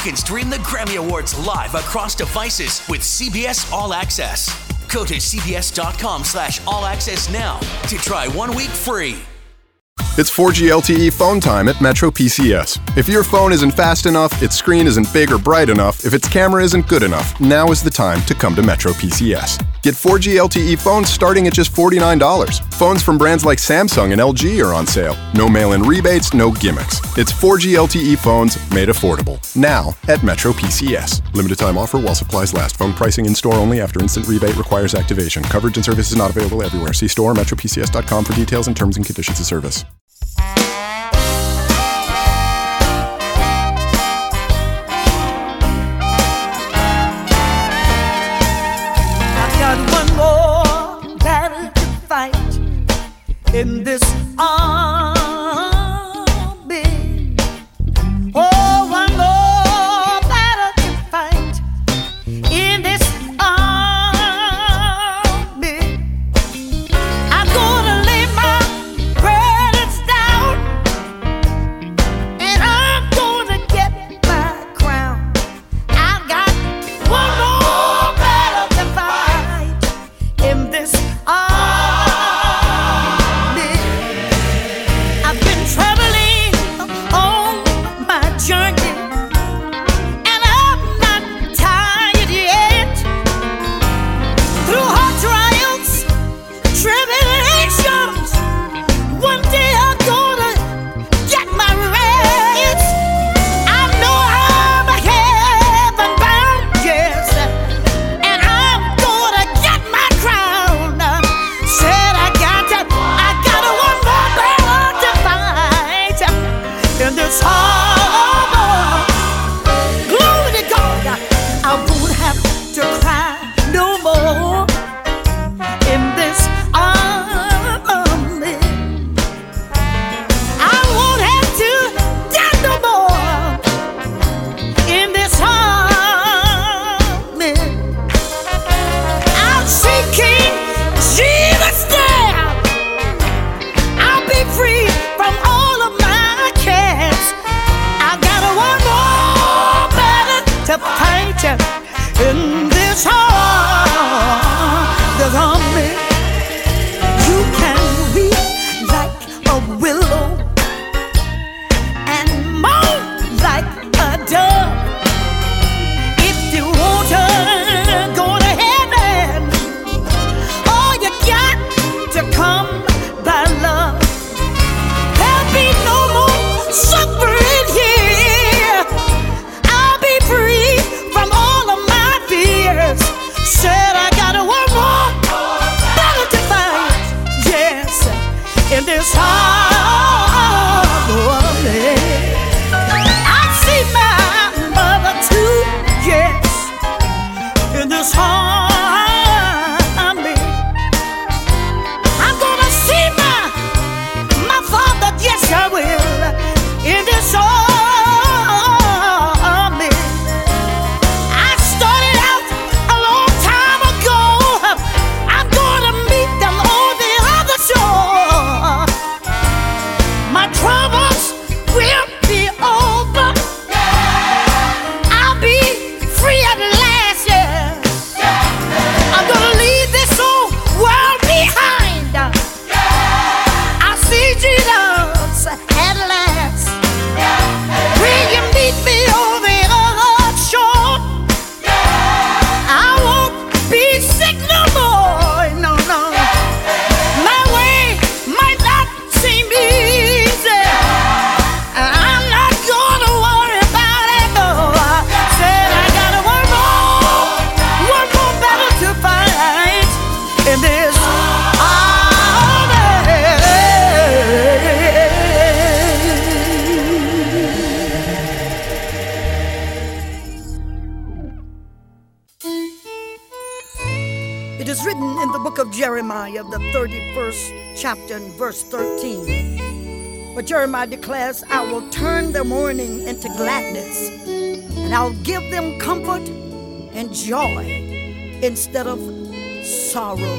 can stream the Grammy Awards live across devices with CBS All Access. Go to cbs.com slash all access now to try one week free. It's 4G LTE phone time at Metro PCS. If your phone isn't fast enough, its screen isn't big or bright enough, if its camera isn't good enough, now is the time to come to Metro PCS. Get 4G LTE phones starting at just $49. Phones from brands like Samsung and LG are on sale. No mail in rebates, no gimmicks. It's 4G LTE phones made affordable. Now at Metro PCS. Limited time offer while supplies last. Phone pricing in store only after instant rebate requires activation. Coverage and service is not available everywhere. See store or metropcs.com for details and terms and conditions of service. Declares, I will turn their mourning into gladness, and I'll give them comfort and joy instead of sorrow.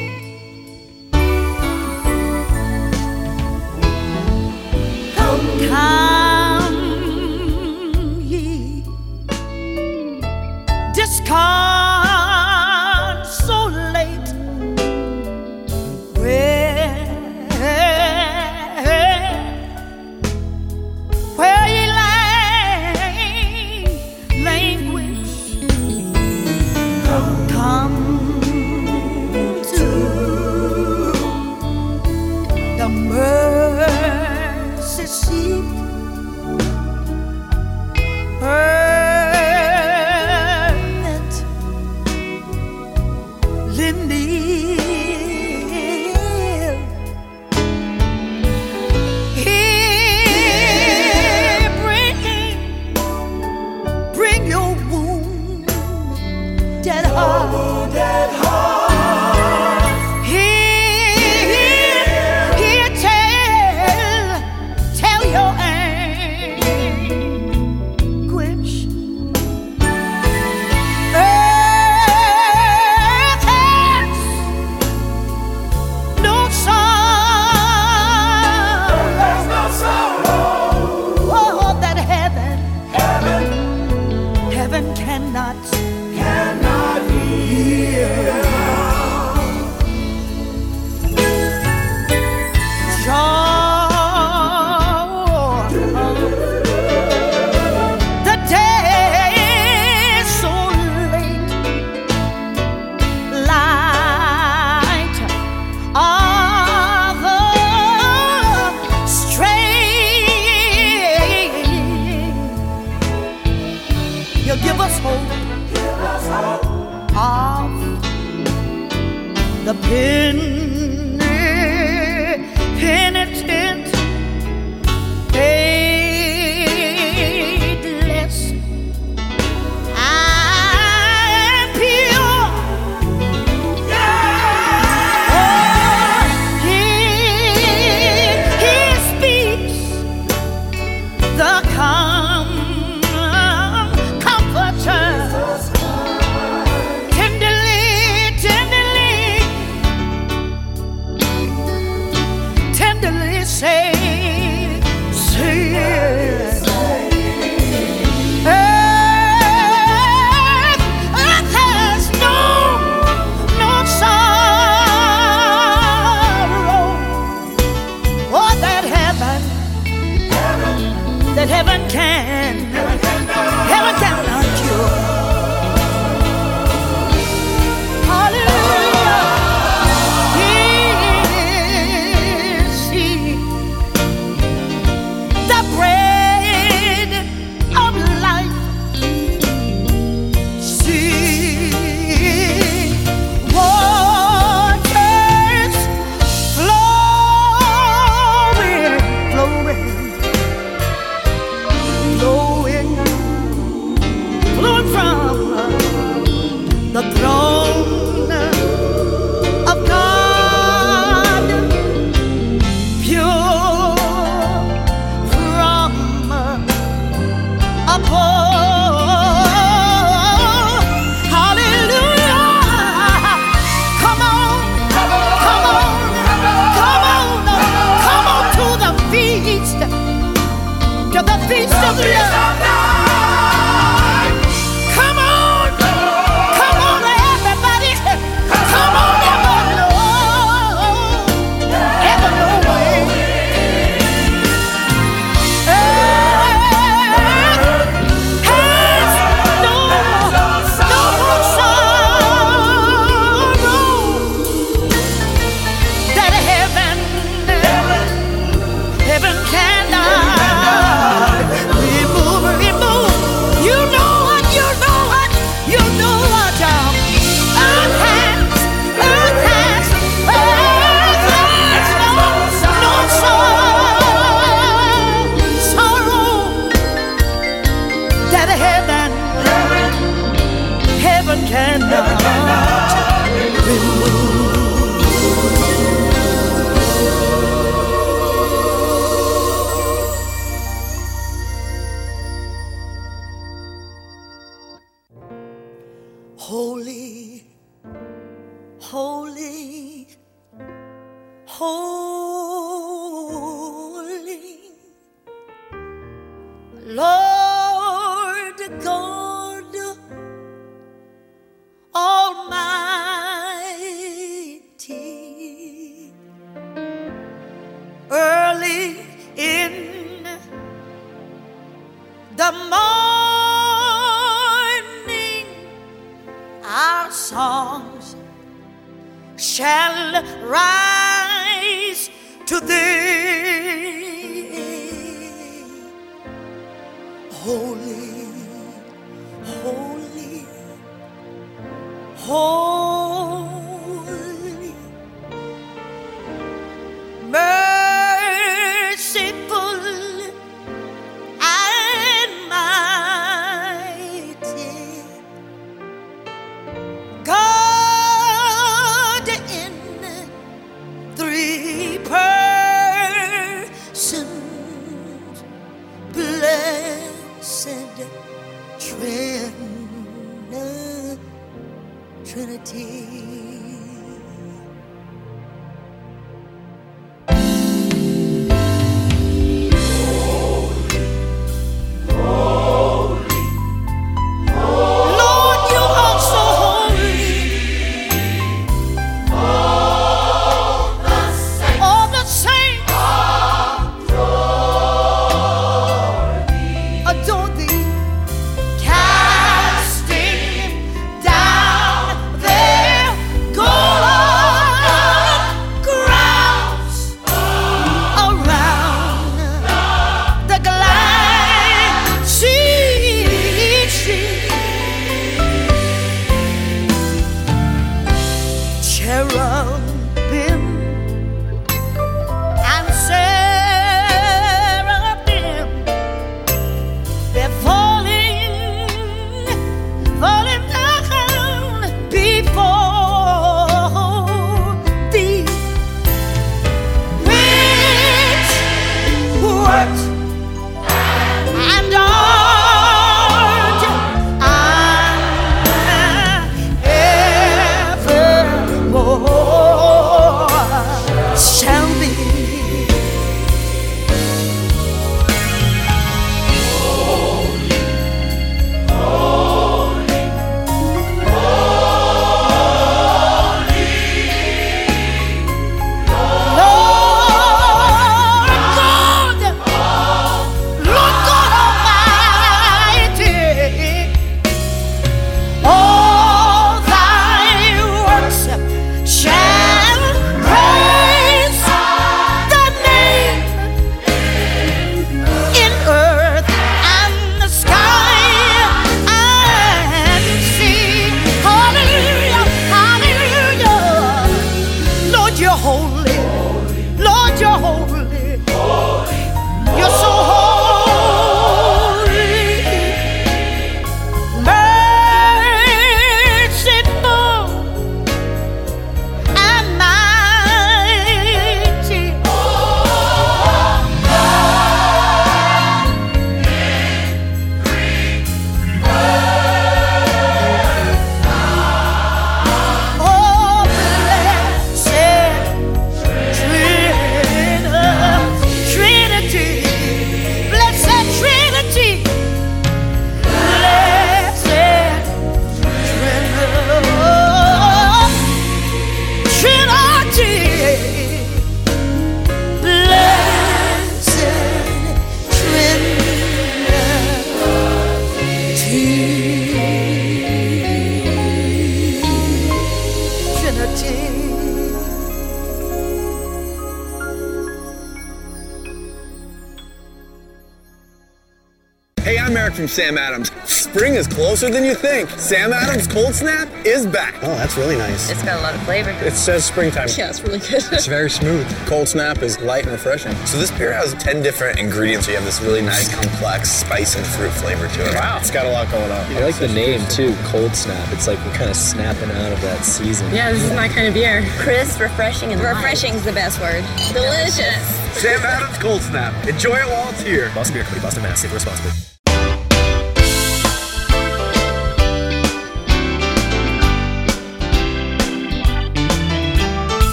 Sam Adams. Spring is closer than you think. Sam Adams Cold Snap is back. Oh, that's really nice. It's got a lot of flavor. It says springtime. Yeah, it's really good. it's very smooth. Cold Snap is light and refreshing. So this beer has 10 different ingredients. So you have this really nice, complex spice and fruit flavor to it. Wow. It's got a lot going on. I like the name too, Cold Snap. It's like we're kind of snapping out of that season. Yeah, this is my kind of beer. Crisp, refreshing, and refreshing is the best word. Delicious. Sam Adams Cold Snap. Enjoy it while it's here. Boston Beer Company, Boston, Mass. Sip responsibly.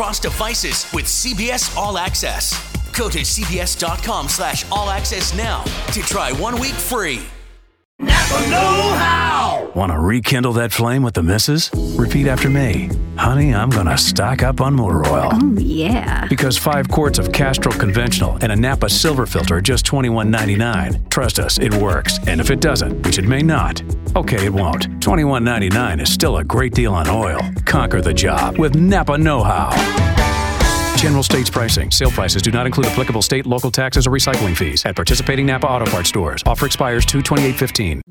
across devices with CBS All Access. Go to cbs.com slash all access now to try one week free. Napa Know How! Want to rekindle that flame with the missus? Repeat after me. Honey, I'm going to stock up on motor oil. Oh, yeah. Because five quarts of Castrol Conventional and a Napa Silver Filter are just $21.99. Trust us, it works. And if it doesn't, which it may not, okay, it won't. $21.99 is still a great deal on oil. Conquer the job with Napa Know How. General States pricing. Sale prices do not include applicable state, local taxes, or recycling fees at participating Napa Auto Parts stores. Offer expires 22815.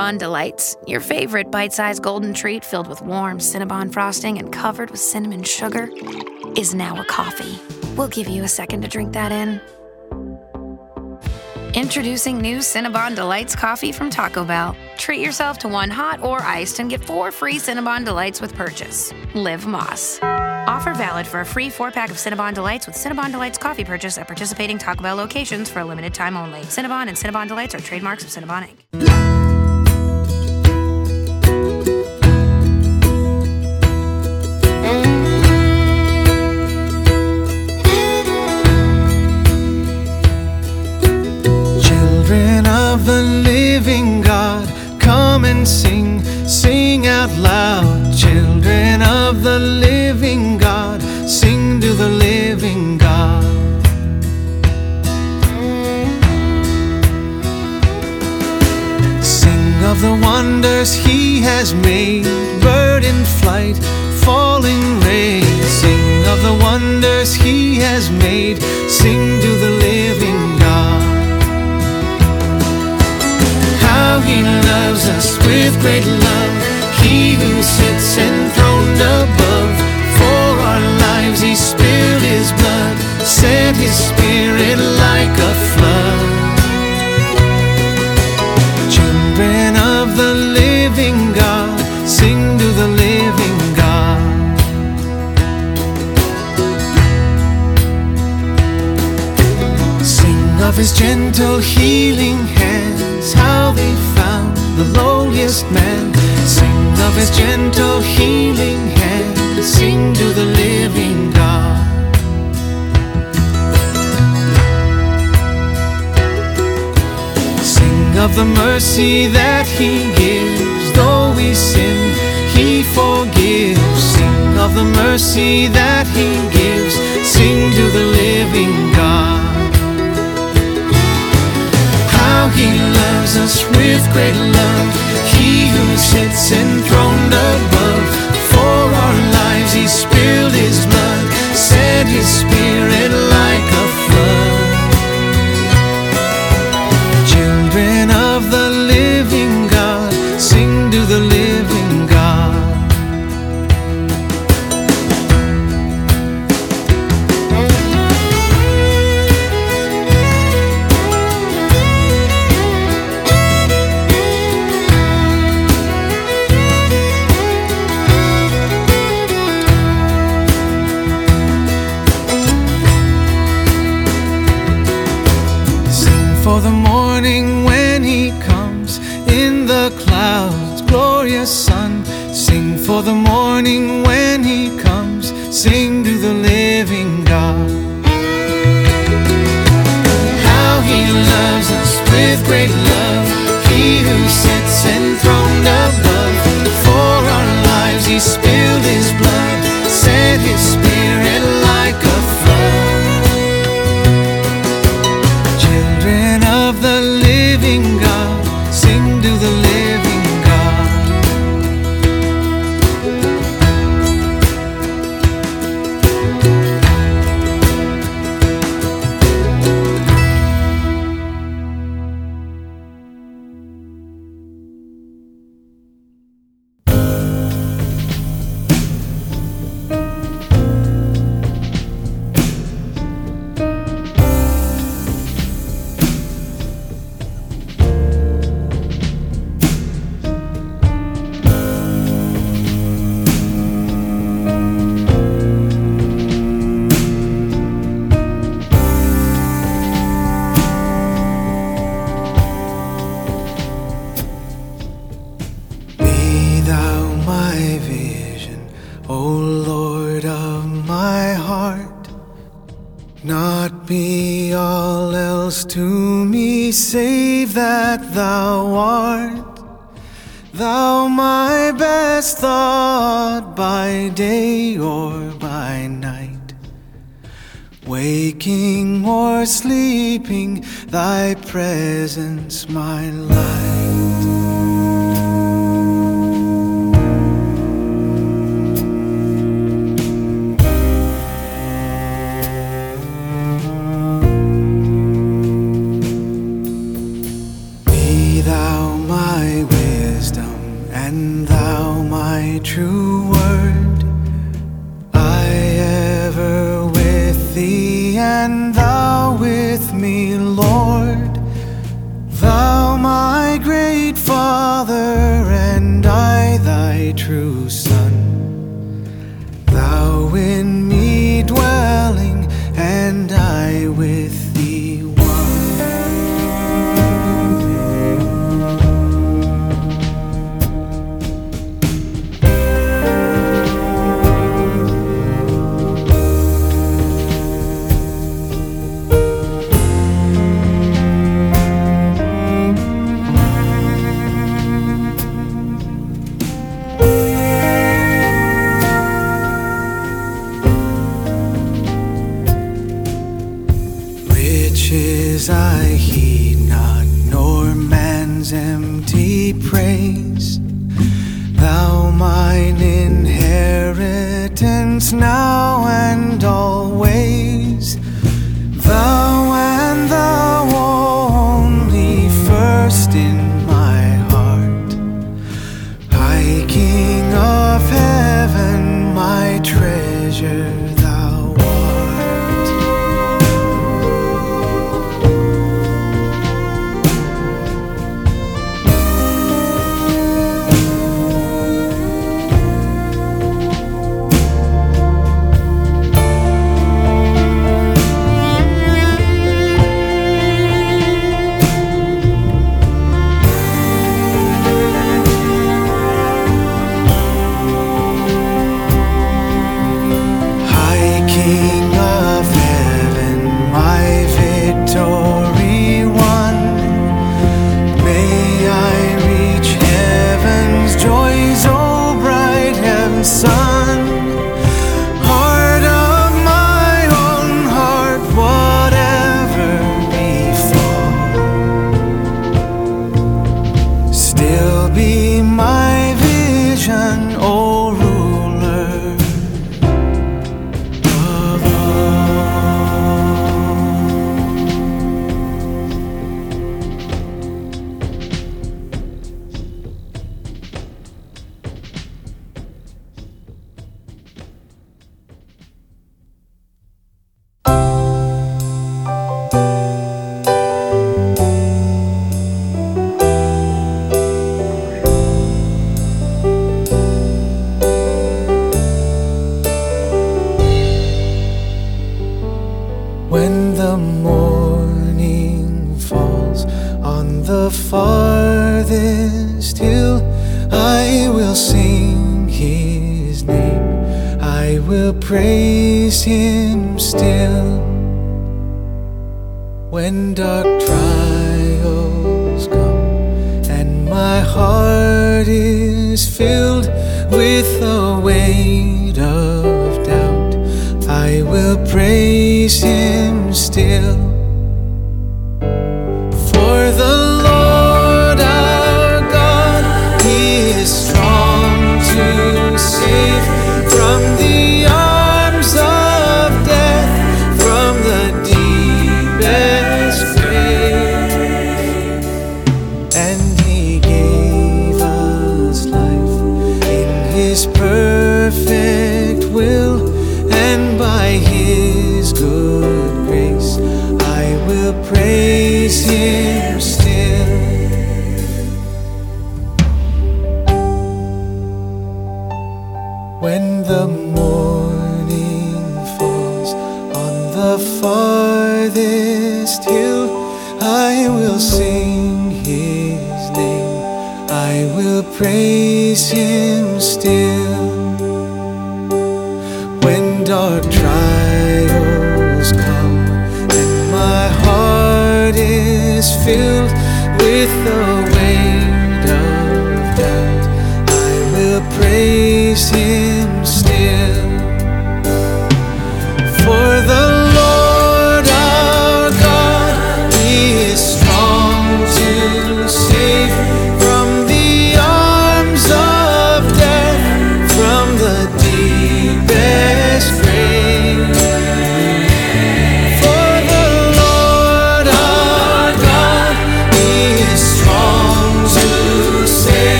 Cinnabon Delights, your favorite bite sized golden treat filled with warm Cinnabon frosting and covered with cinnamon sugar, is now a coffee. We'll give you a second to drink that in. Introducing new Cinnabon Delights coffee from Taco Bell. Treat yourself to one hot or iced and get four free Cinnabon Delights with purchase. Live Más. Offer valid for a free four pack of Cinnabon Delights with Cinnabon Delights coffee purchase at participating Taco Bell locations for a limited time only. Cinnabon and Cinnabon Delights are trademarks of Cinnabon Inc.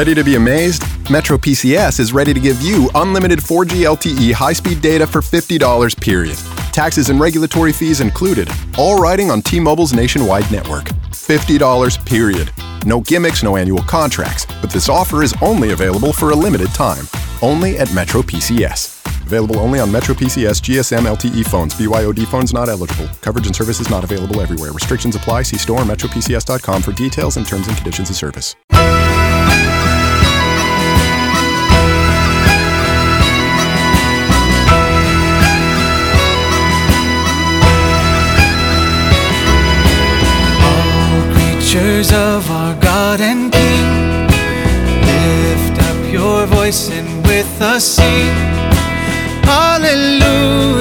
Ready to be amazed? Metro PCS is ready to give you unlimited 4G LTE high speed data for $50 period. Taxes and regulatory fees included, all riding on T Mobile's nationwide network. $50 period. No gimmicks, no annual contracts, but this offer is only available for a limited time. Only at Metro PCS. Available only on Metro PCS GSM LTE phones. BYOD phones not eligible. Coverage and services not available everywhere. Restrictions apply. See store metropcs.com for details and terms and conditions of service. Creatures of our God and King. Lift up your voice and with us sing. Hallelujah.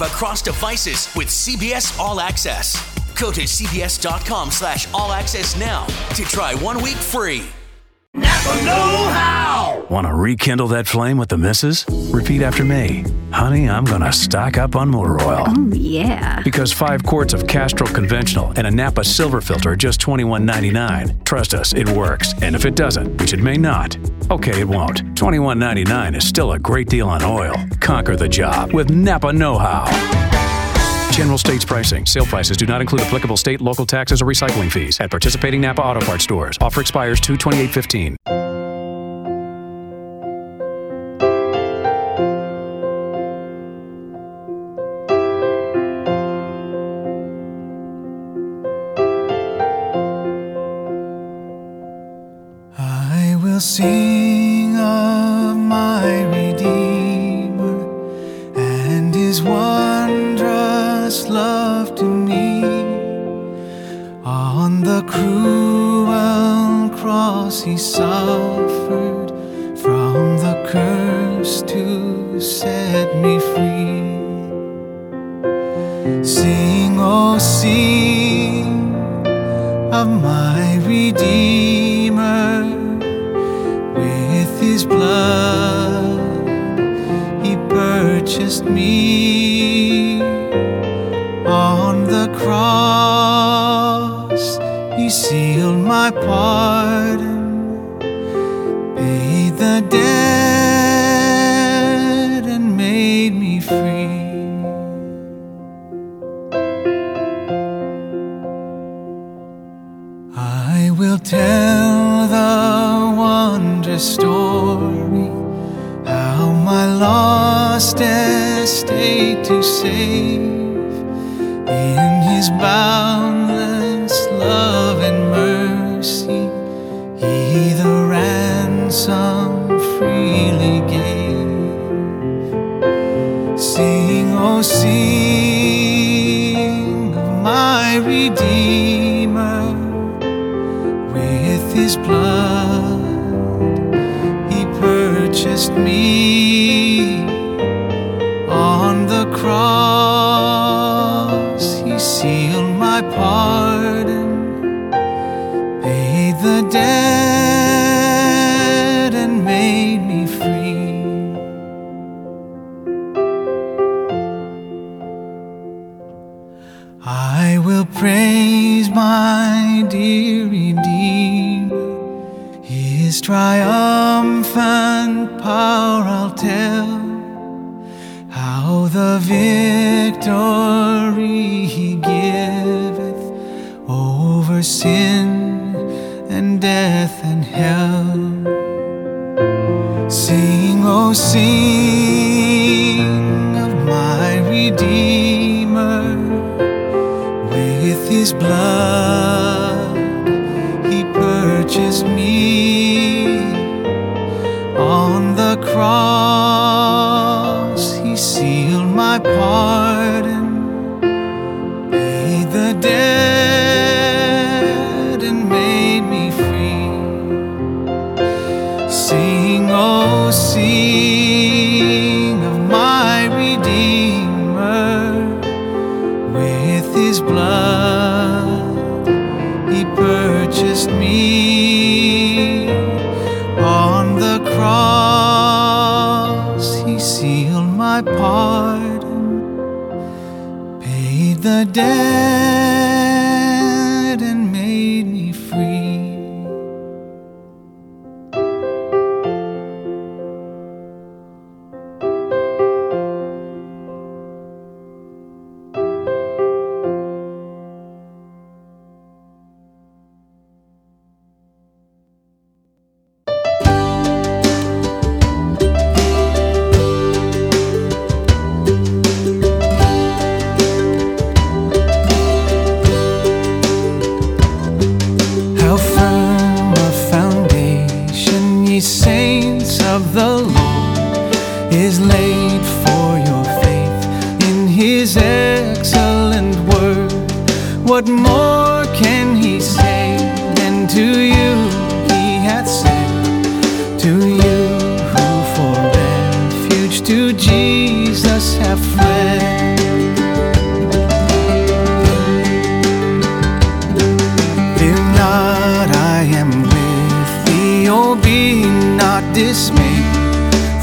Live across devices with CBS All Access. Go to cbs.com slash all access now to try one week free. Napa Know How. Want to rekindle that flame with the missus? Repeat after me. Honey, I'm going to stock up on motor oil. Oh, yeah. Because five quarts of Castrol Conventional and a Napa Silver Filter are just $21.99. Trust us, it works. And if it doesn't, which it may not, okay, it won't. $21.99 is still a great deal on oil. Conquer the job with Napa Know How. General states pricing. Sale prices do not include applicable state, local taxes, or recycling fees at participating Napa Auto Parts stores. Offer expires 2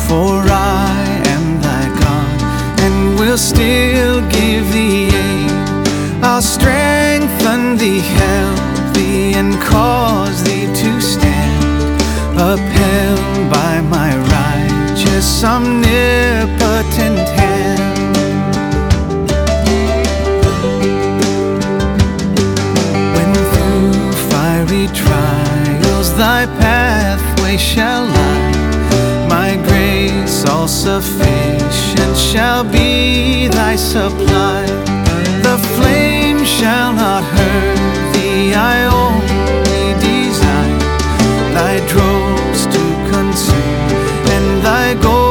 for I am thy God, and will still give thee aid. I'll strengthen thee, help thee, and cause thee to stand, upheld by my righteous, omnipotent hand. thy pathway shall all sufficient shall be thy supply. The flame shall not hurt thee, I only desire thy droves to consume and thy gold.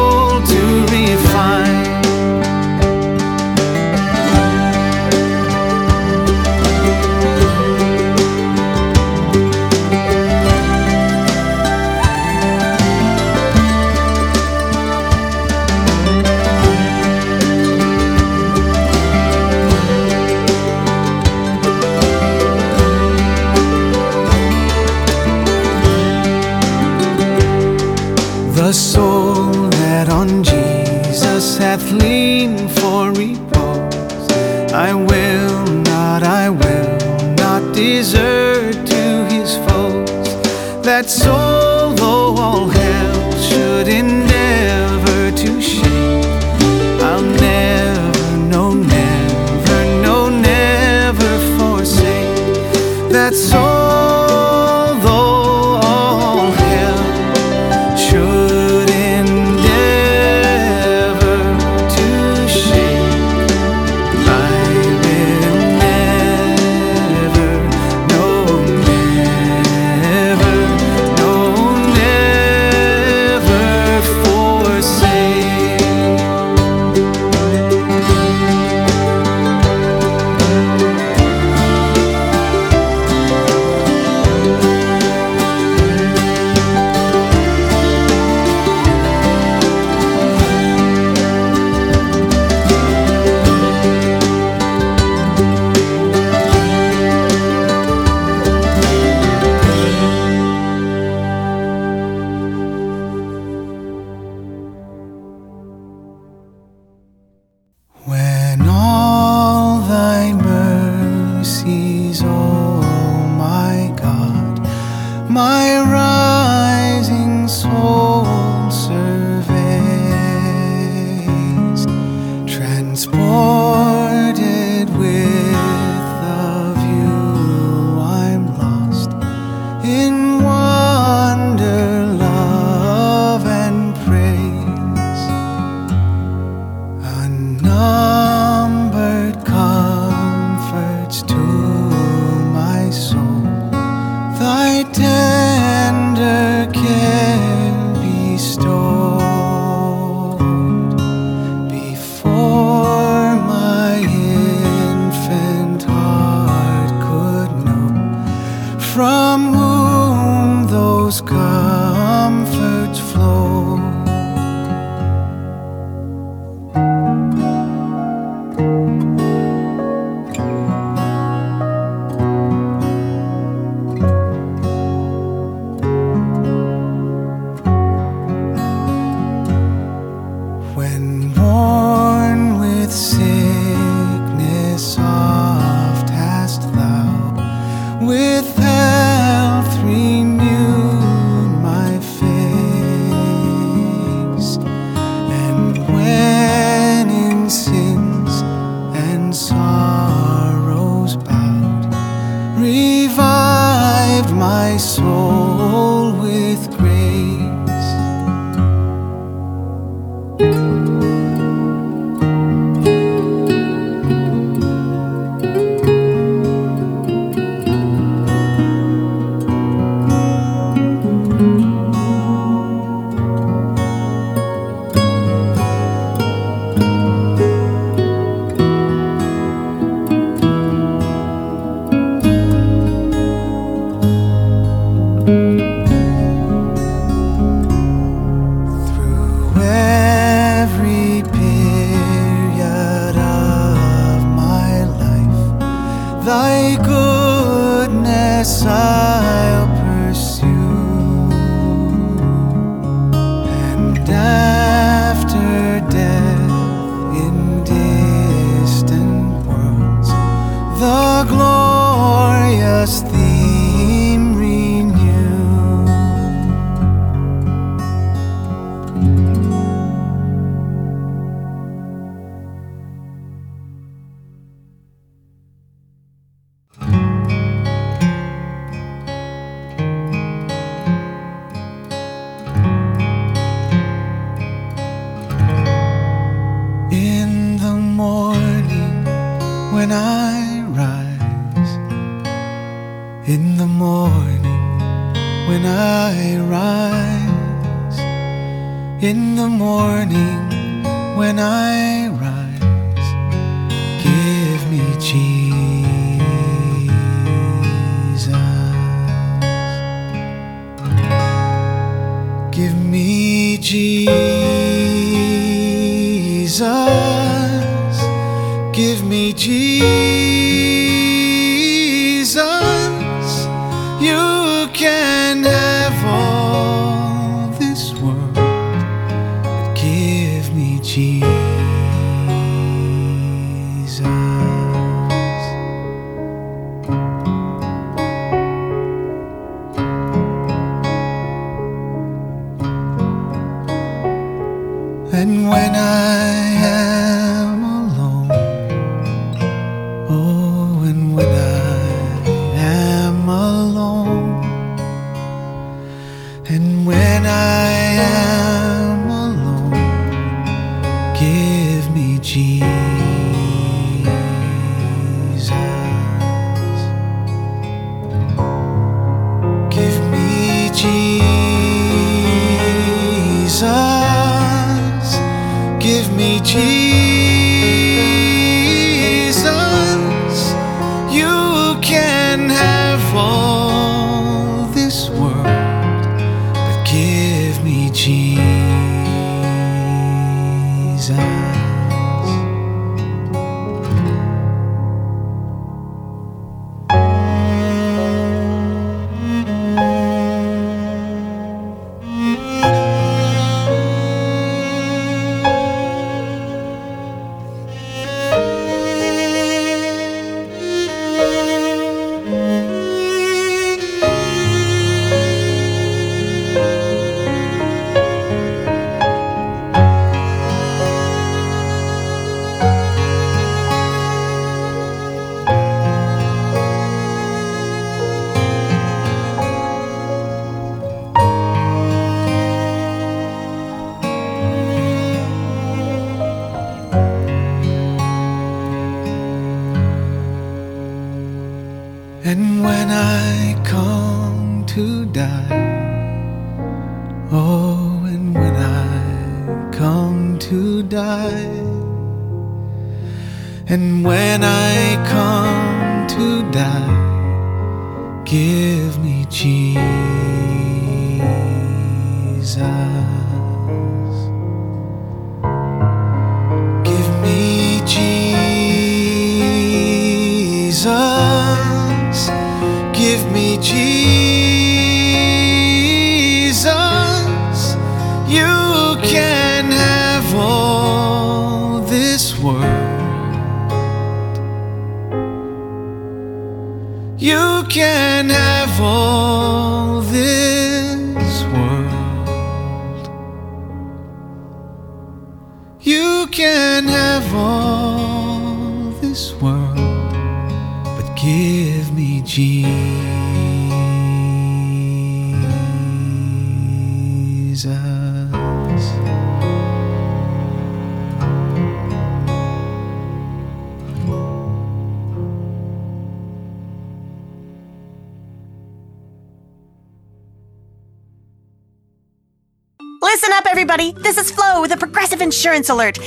Insurance alert.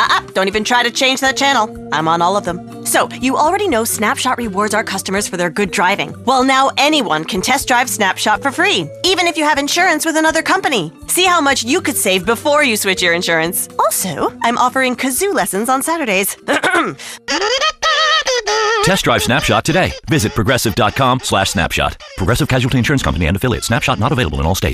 Uh-uh, don't even try to change that channel. I'm on all of them. So, you already know Snapshot rewards our customers for their good driving. Well, now anyone can test drive Snapshot for free, even if you have insurance with another company. See how much you could save before you switch your insurance. Also, I'm offering kazoo lessons on Saturdays. Test drive Snapshot today. Visit progressive.com slash snapshot. Progressive Casualty Insurance Company and affiliates. Snapshot not available in all states.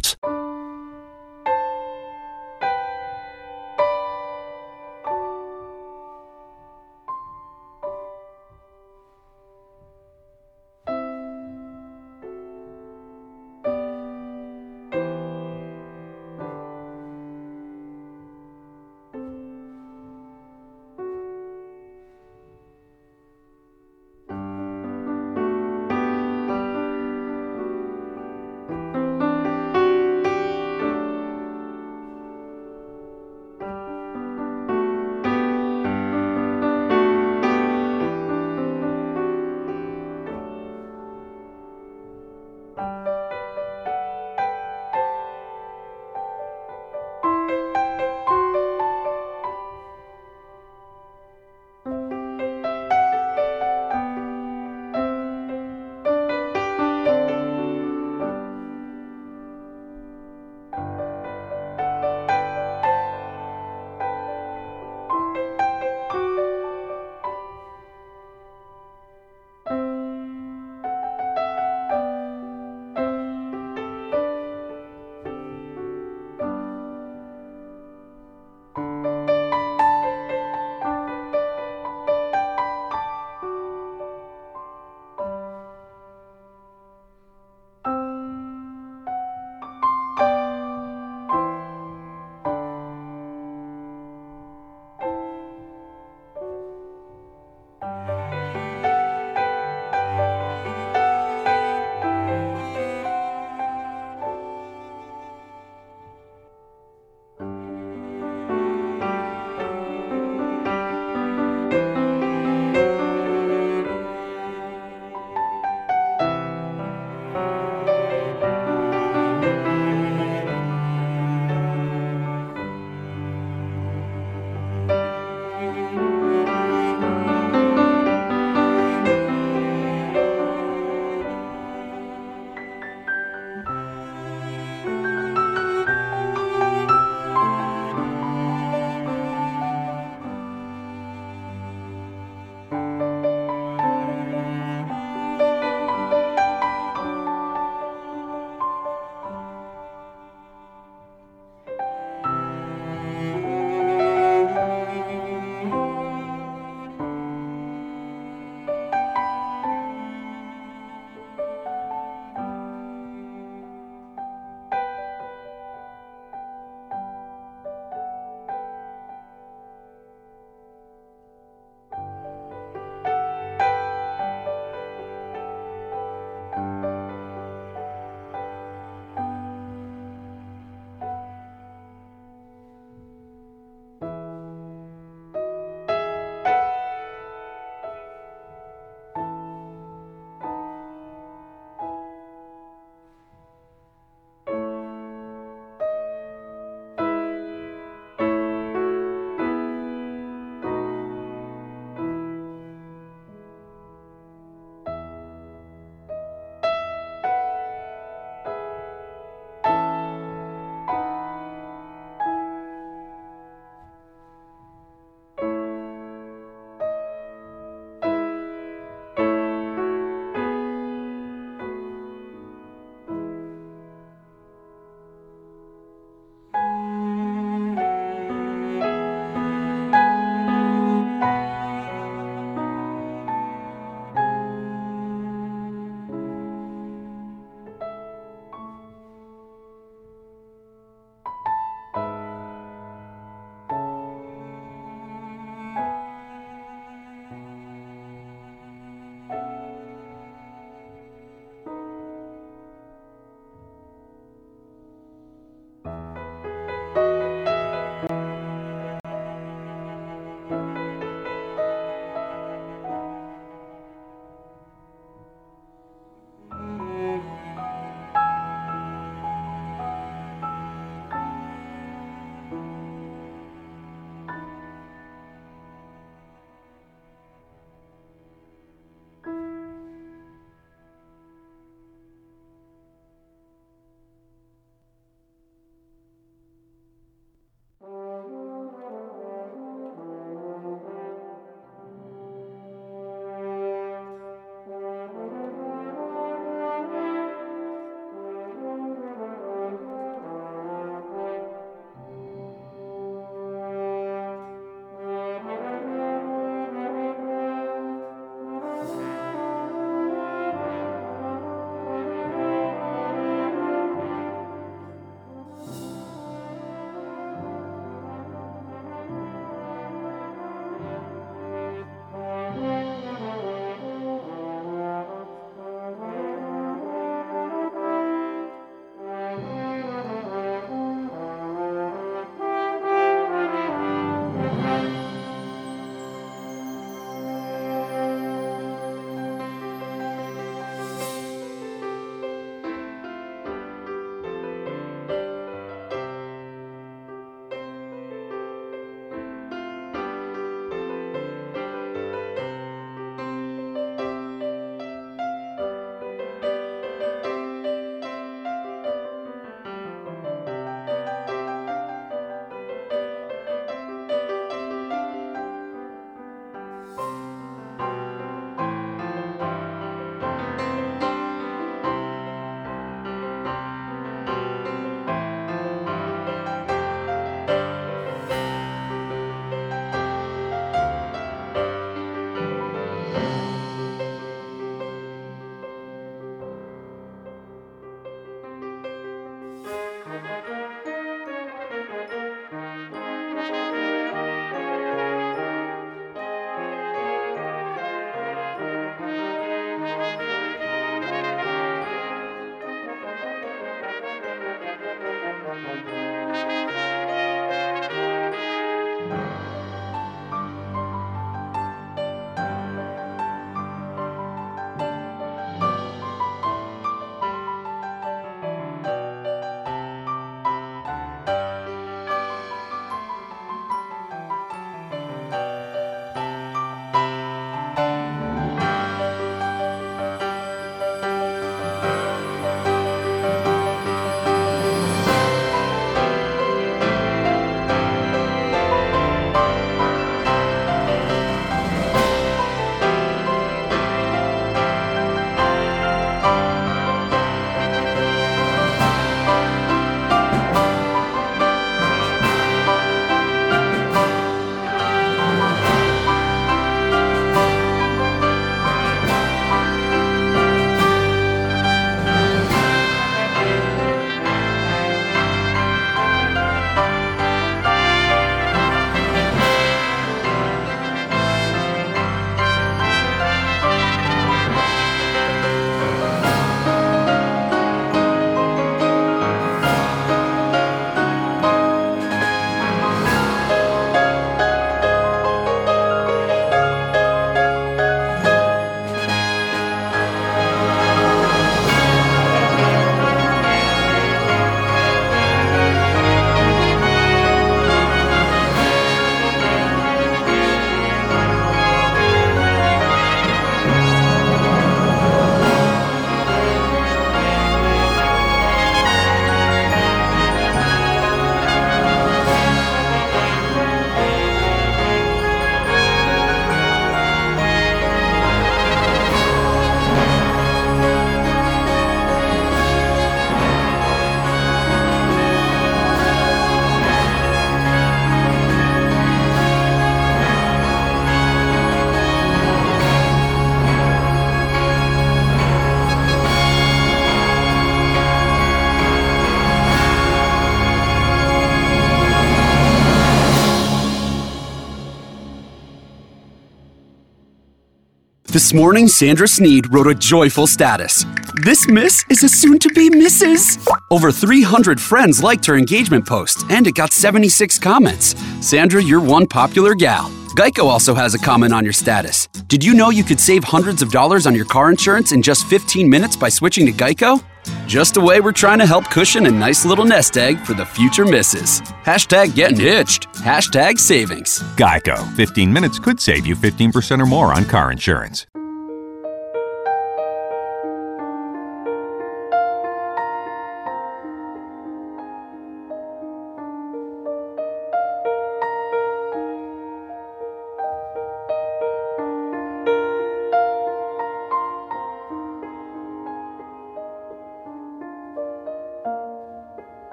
This morning, Sandra Sneed wrote a joyful status. This miss is a soon to be Mrs. Over 300 friends liked her engagement post, and it got 76 comments. Sandra, you're one popular gal. Geico also has a comment on your status. Did you know you could save hundreds of dollars on your car insurance in just 15 minutes by switching to Geico? Just a way we're trying to help cushion a nice little nest egg for the future misses. Hashtag getting hitched. Hashtag savings. Geico. 15 minutes could save you 15% or more on car insurance.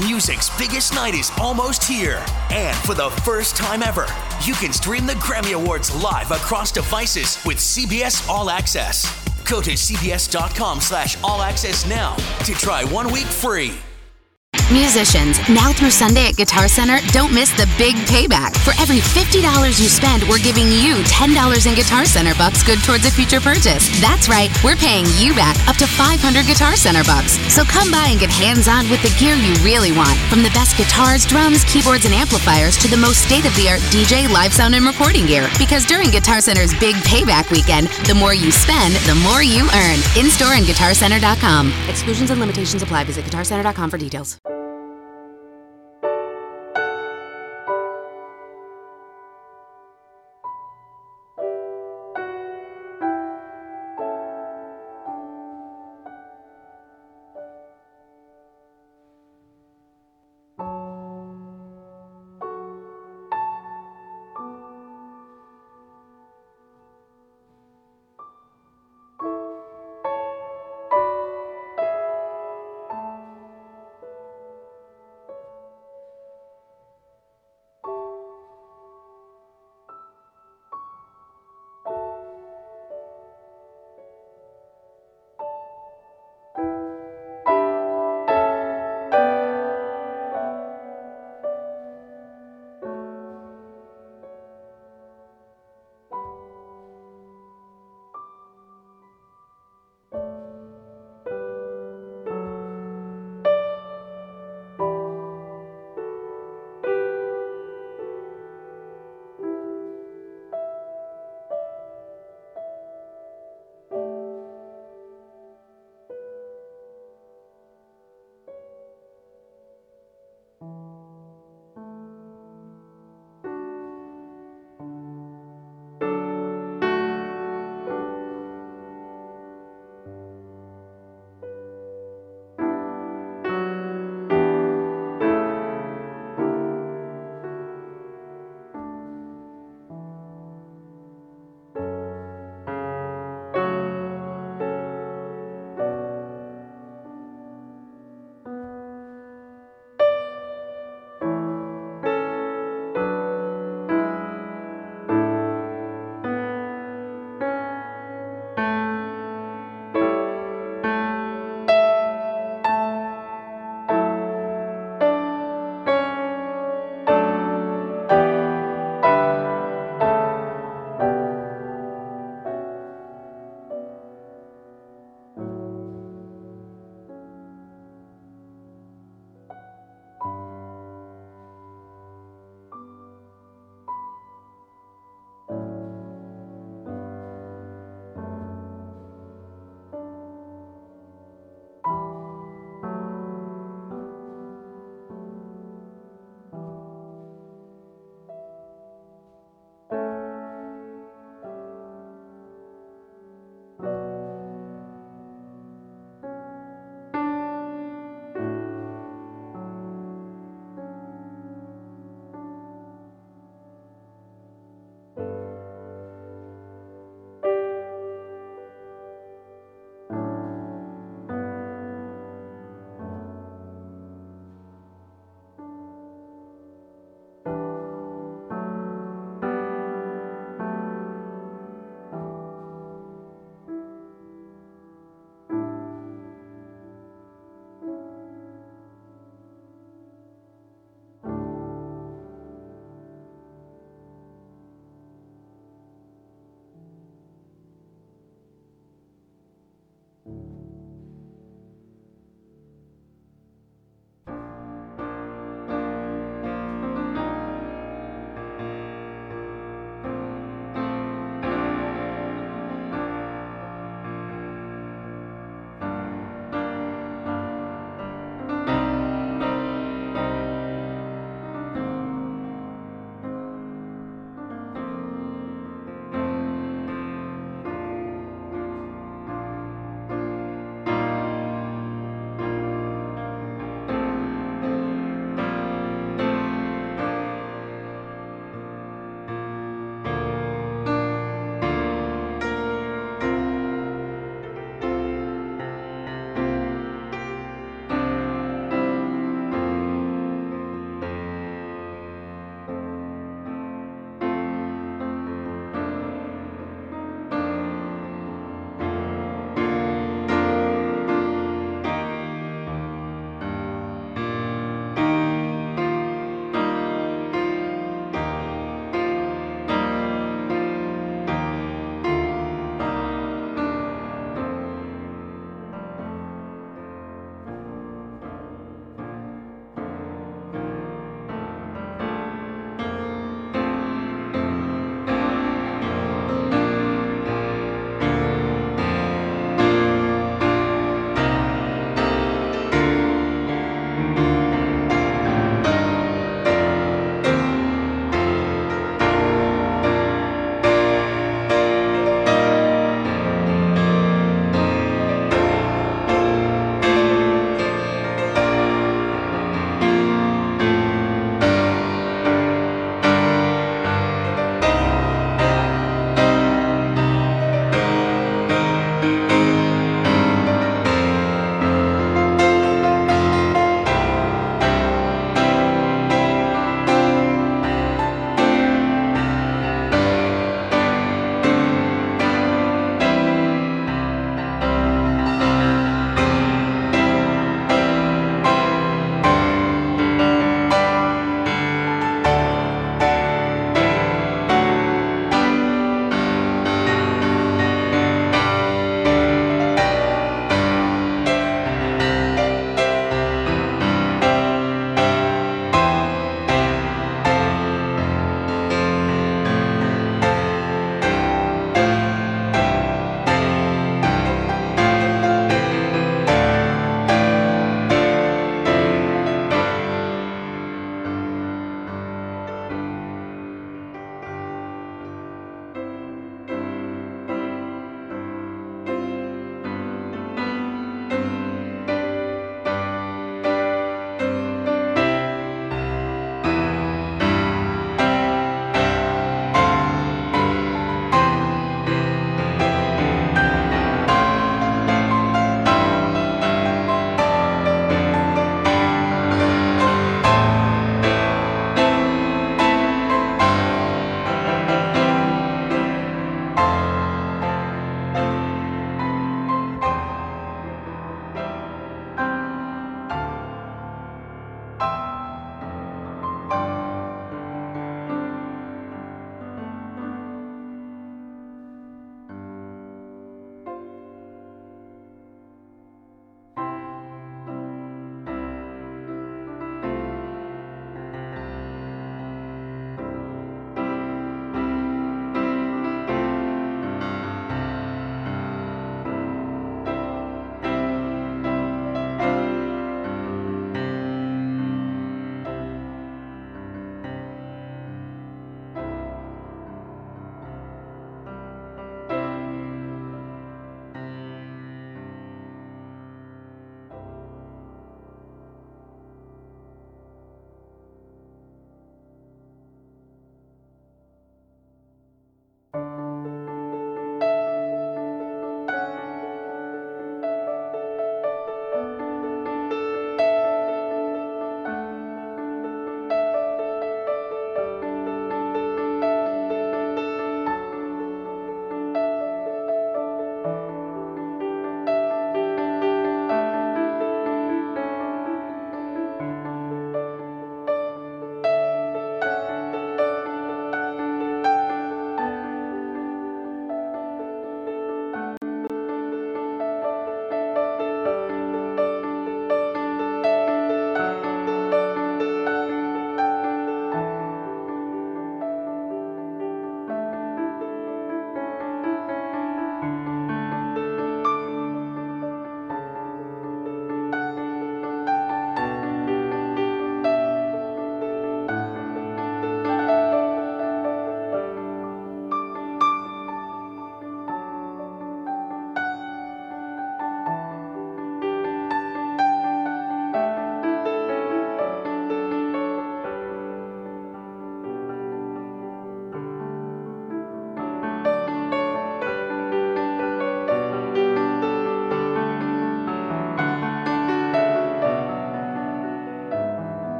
Music's biggest night is almost here. And for the first time ever, you can stream the Grammy Awards live across devices with CBS All Access. Go to cbs.com slash all access now to try one week free. Musicians, now through Sunday at Guitar Center, don't miss the big payback. For every $50 you spend, we're giving you $10 in Guitar Center bucks good towards a future purchase. That's right, we're paying you back up to 500 Guitar Center bucks. So come by and get hands on with the gear you really want. From the best guitars, drums, keyboards, and amplifiers to the most state of the art DJ, live sound, and recording gear. Because during Guitar Center's big payback weekend, the more you spend, the more you earn. In store and GuitarCenter.com. Exclusions and limitations apply. Visit GuitarCenter.com for details.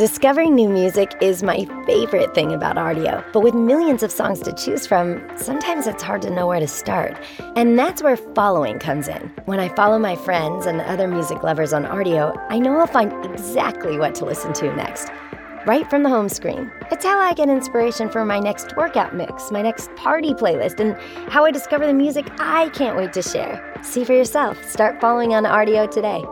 Discovering new music is my favorite thing about Rdio, but with millions of songs to choose from, sometimes it's hard to know where to start. And that's where following comes in. When I follow my friends and other music lovers on Rdio, I know I'll find exactly what to listen to next. Right from the home screen. It's how I get inspiration for my next workout mix, my next party playlist, and how I discover the music I can't wait to share. See for yourself. Start following on Rdio today.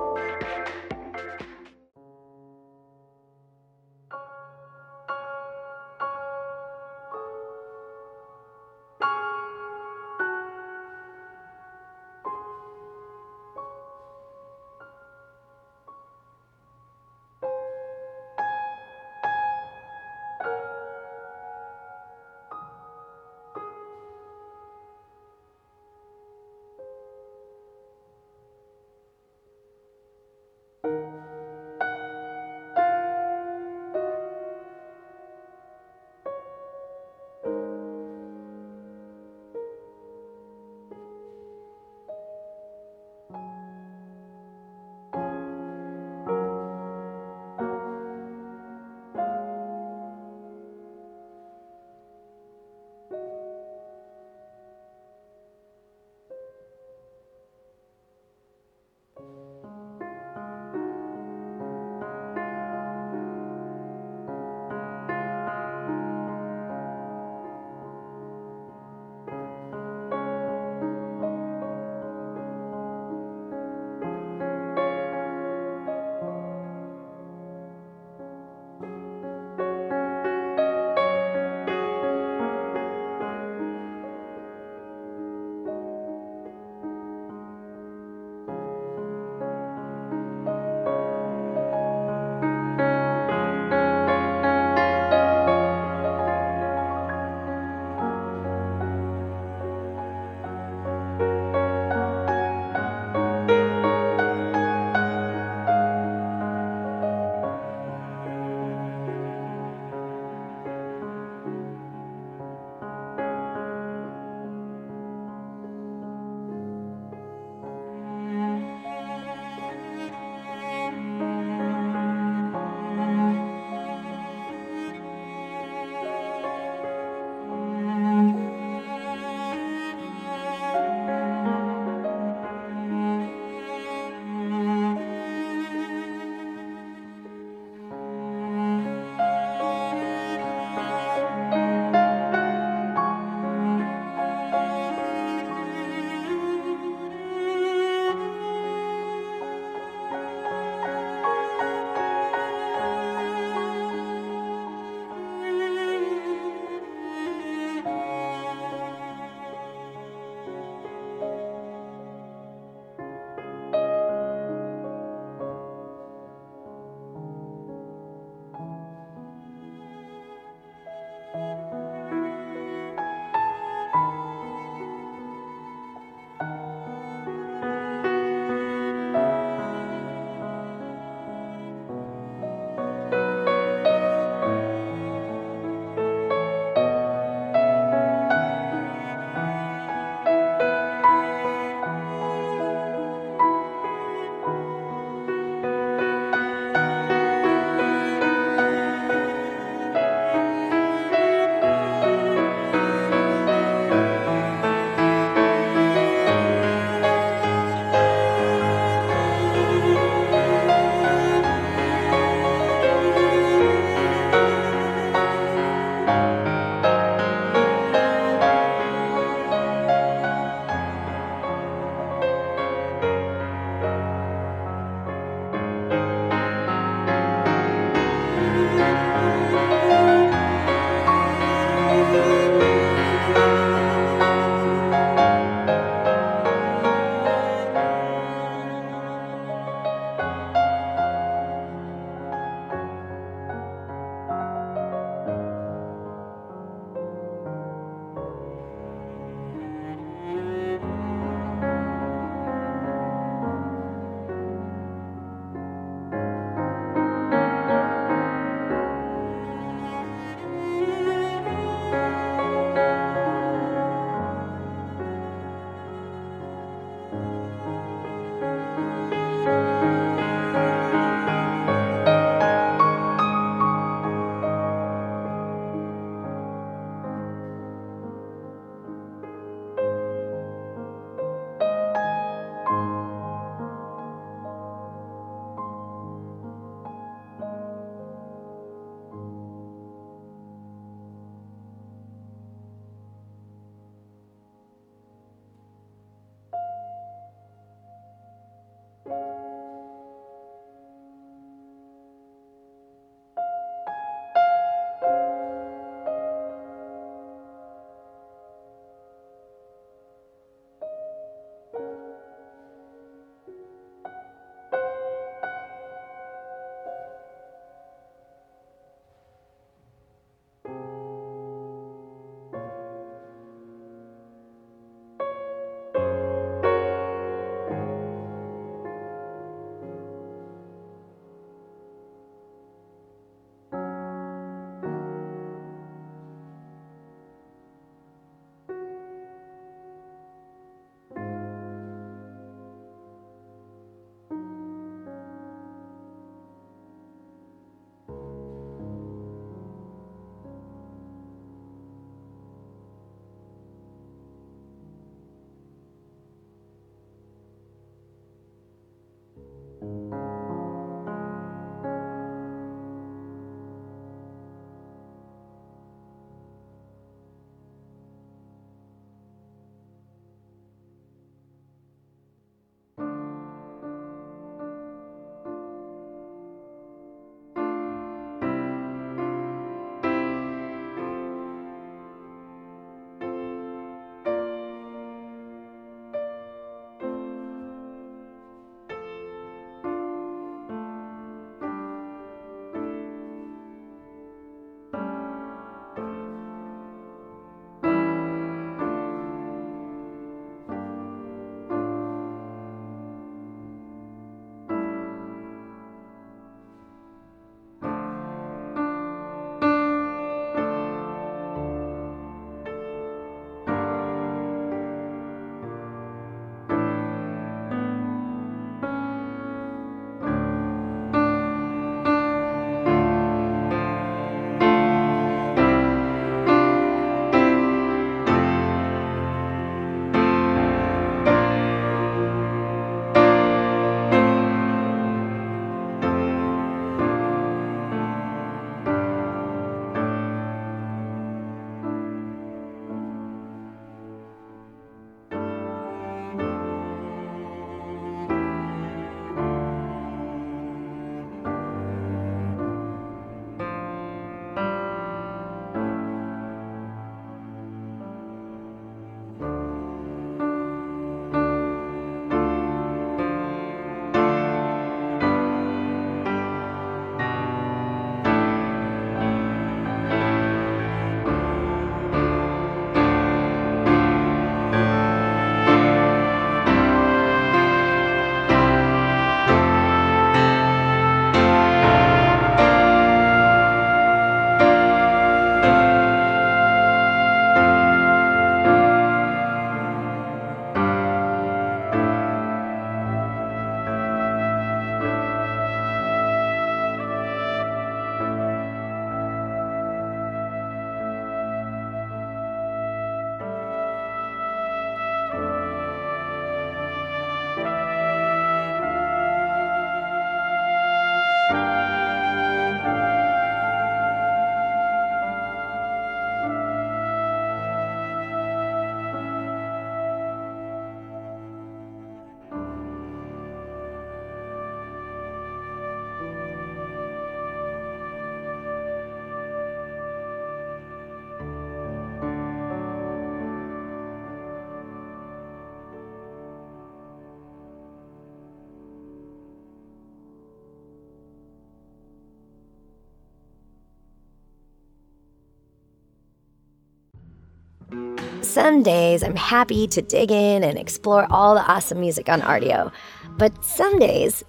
Some days I'm happy to dig in and explore all the awesome music on Rdio. But some days,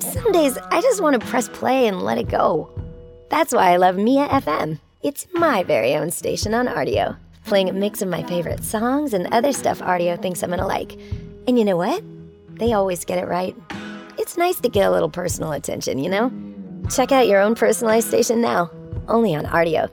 some days I just want to press play and let it go. That's why I love Mia FM. It's my very own station on Rdio, playing a mix of my favorite songs and other stuff Rdio thinks I'm gonna like. And you know what? They always get it right. It's nice to get a little personal attention, you know? Check out your own personalized station now, only on Rdio.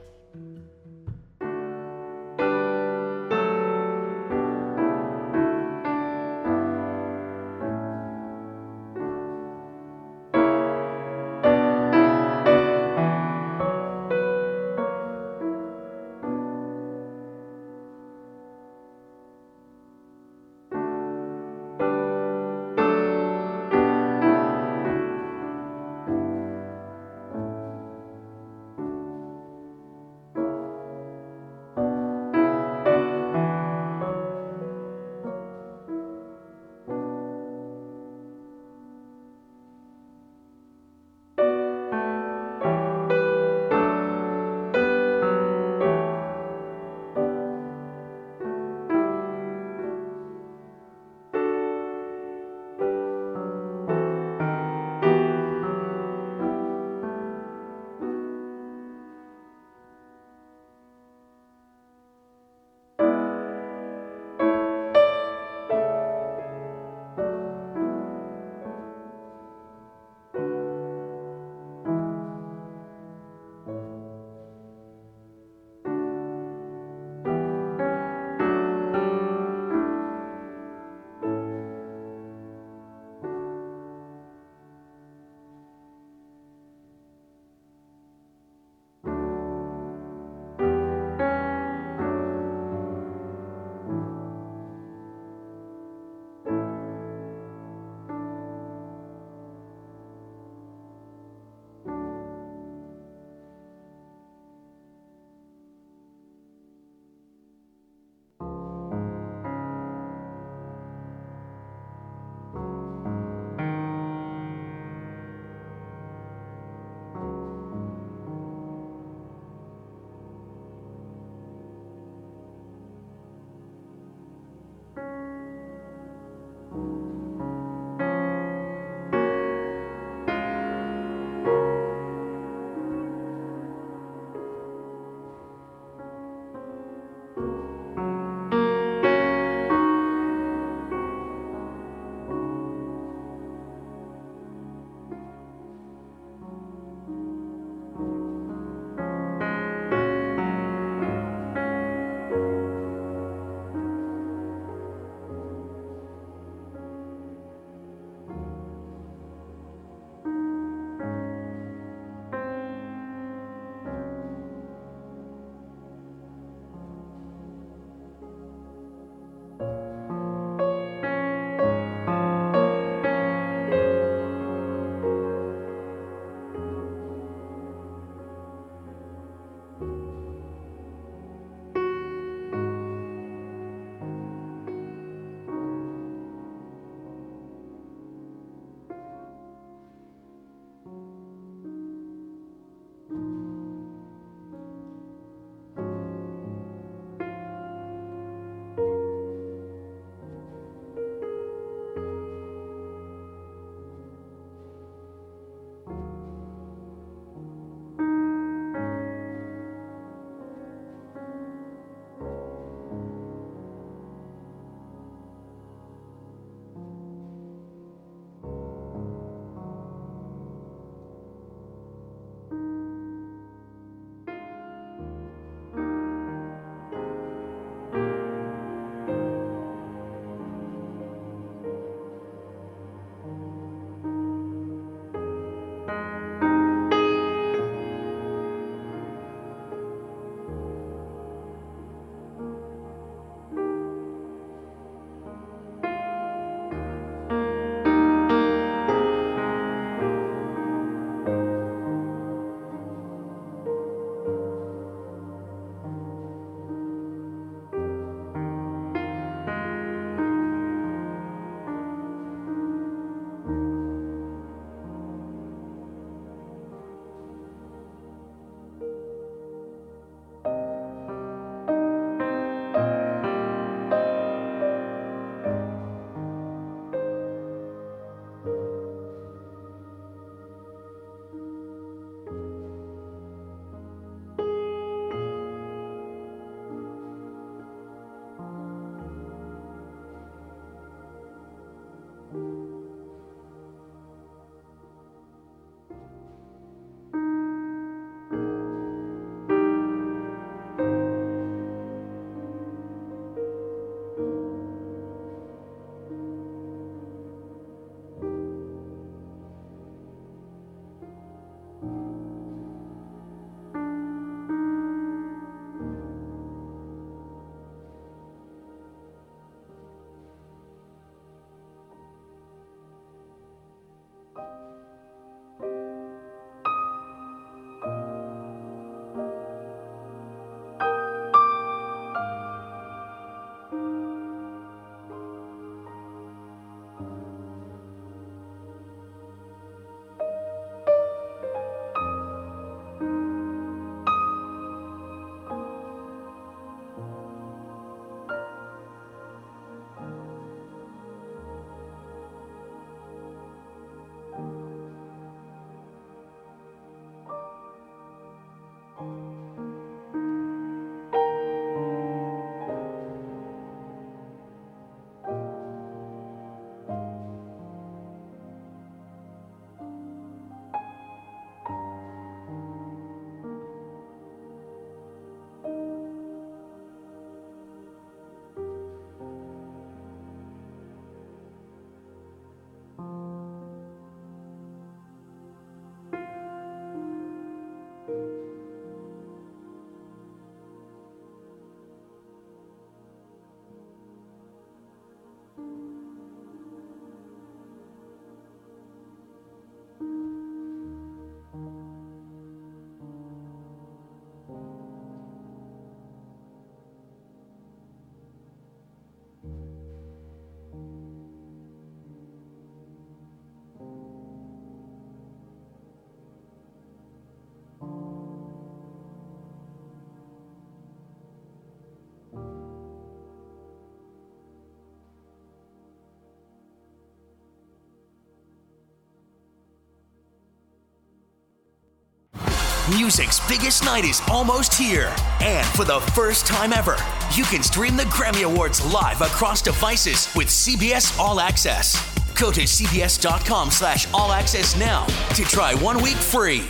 Music's biggest night is almost here. And for the first time ever, you can stream the Grammy Awards live across devices with CBS All Access. Go to cbs.com slash all access now to try one week free.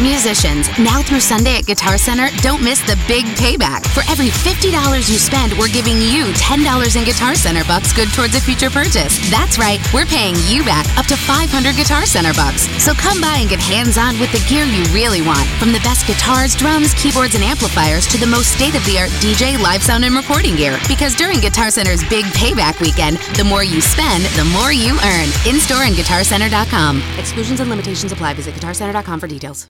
Musicians, now through Sunday at Guitar Center, don't miss the big payback. For every $50 you spend, we're giving you $10 in Guitar Center bucks good towards a future purchase. That's right, we're paying you back up to 500 Guitar Center bucks. So come by and get hands on with the gear you really want. From the best guitars, drums, keyboards, and amplifiers to the most state of the art DJ, live sound, and recording gear. Because during Guitar Center's big payback weekend, the more you spend, the more you earn. In store and GuitarCenter.com. Exclusions and limitations apply. Visit GuitarCenter.com for details.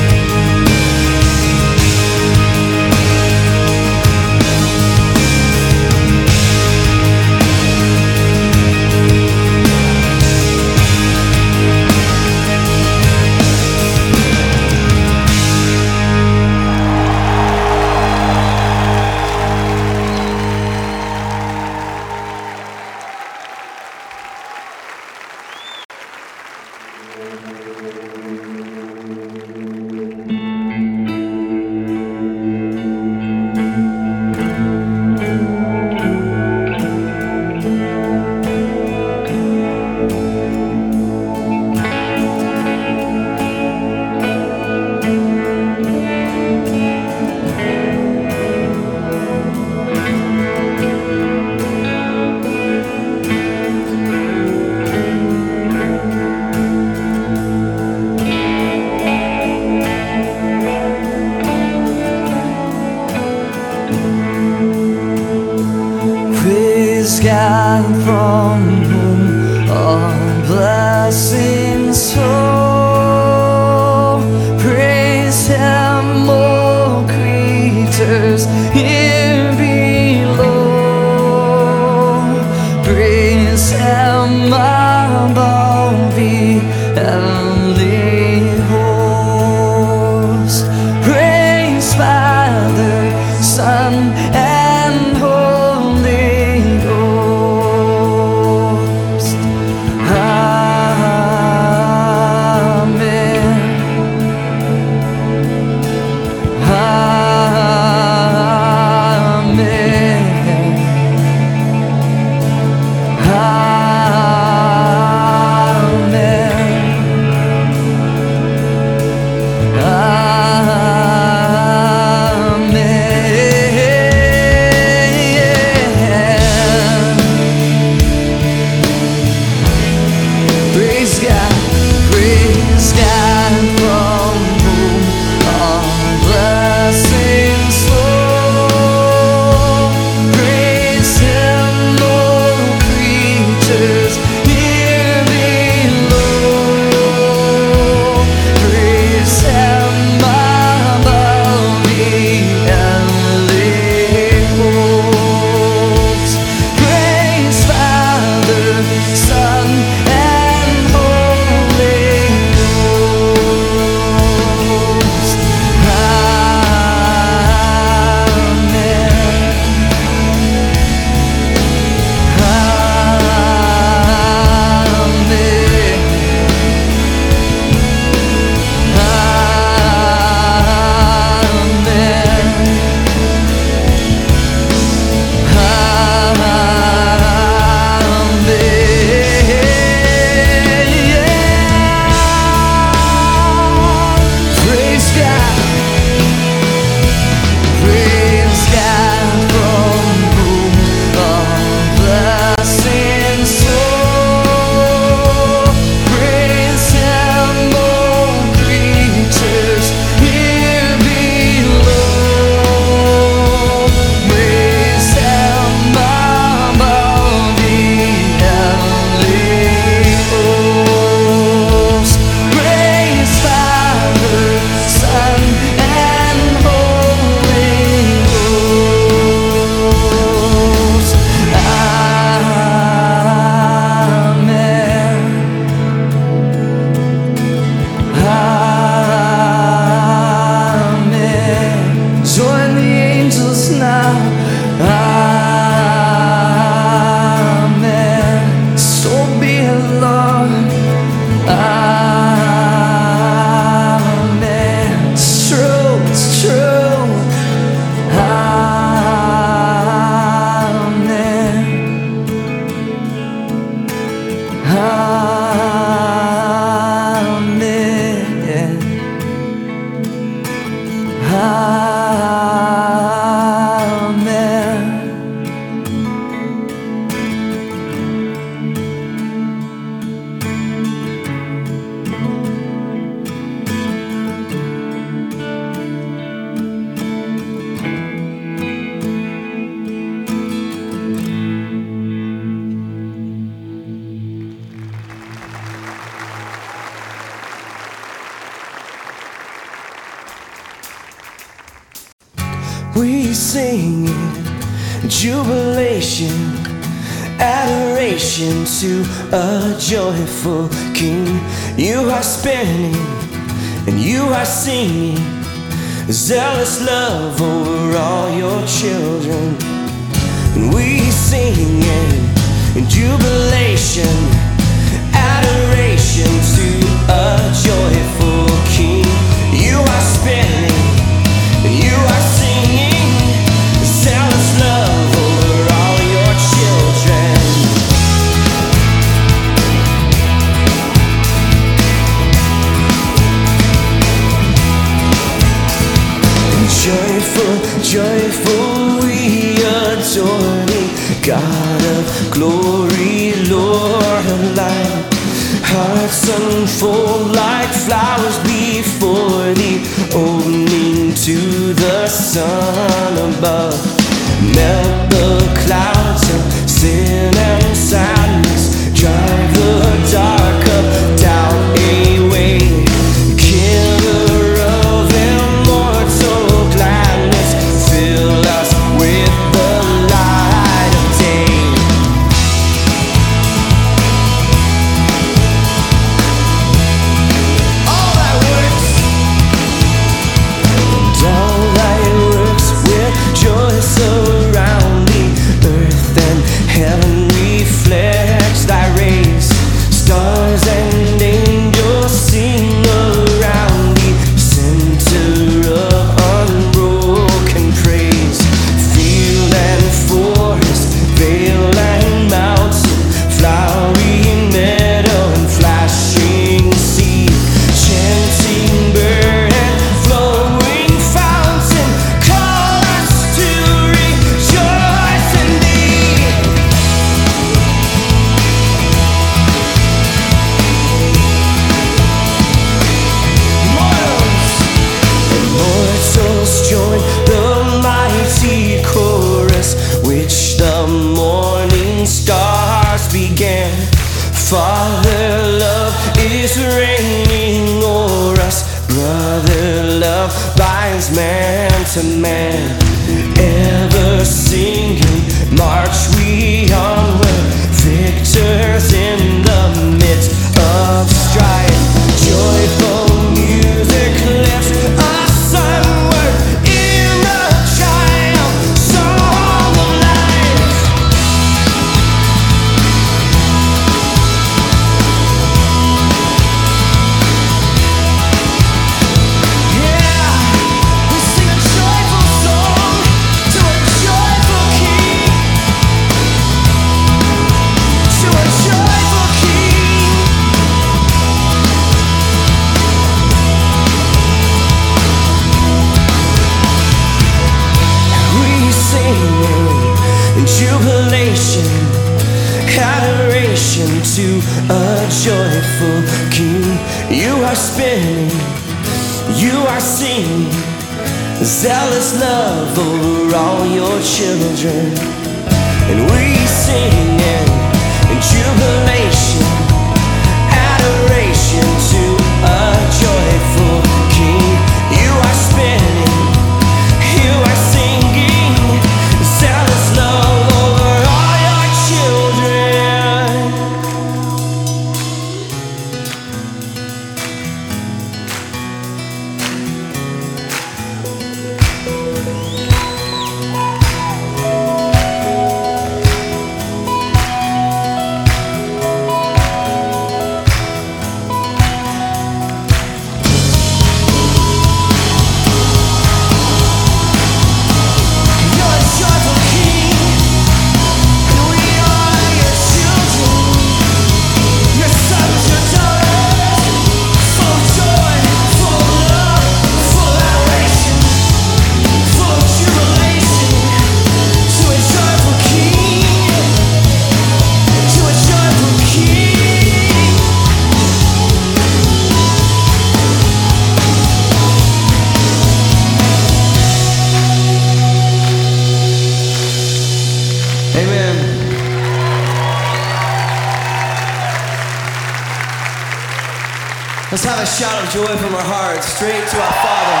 shout of joy from our hearts straight to our Father.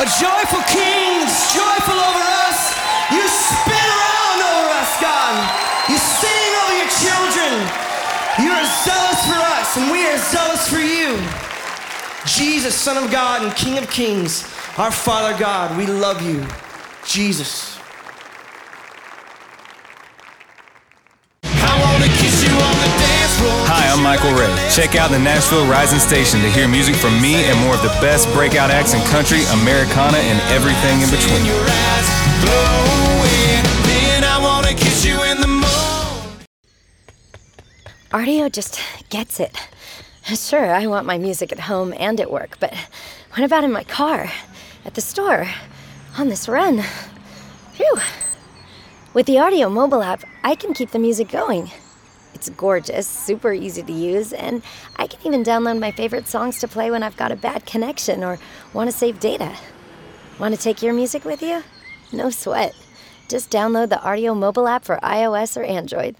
A joyful King, joyful over us. You spin around over us, God. You sing over your children. You are zealous for us, and we are zealous for you. Jesus, Son of God and King of Kings, our Father God, we love you, Jesus. Hi, I'm Michael Ray. Check out the Nashville Rising Station to hear music from me and more of the best breakout acts in country, Americana, and everything in between. Rdio just gets it. Sure, I want my music at home and at work, but what about in my car, at the store, on this run? Phew! With the Rdio mobile app, I can keep the music going. It's gorgeous, super easy to use, and I can even download my favorite songs to play when I've got a bad connection or want to save data. Want to take your music with you? No sweat. Just download the Rdio mobile app for iOS or Android.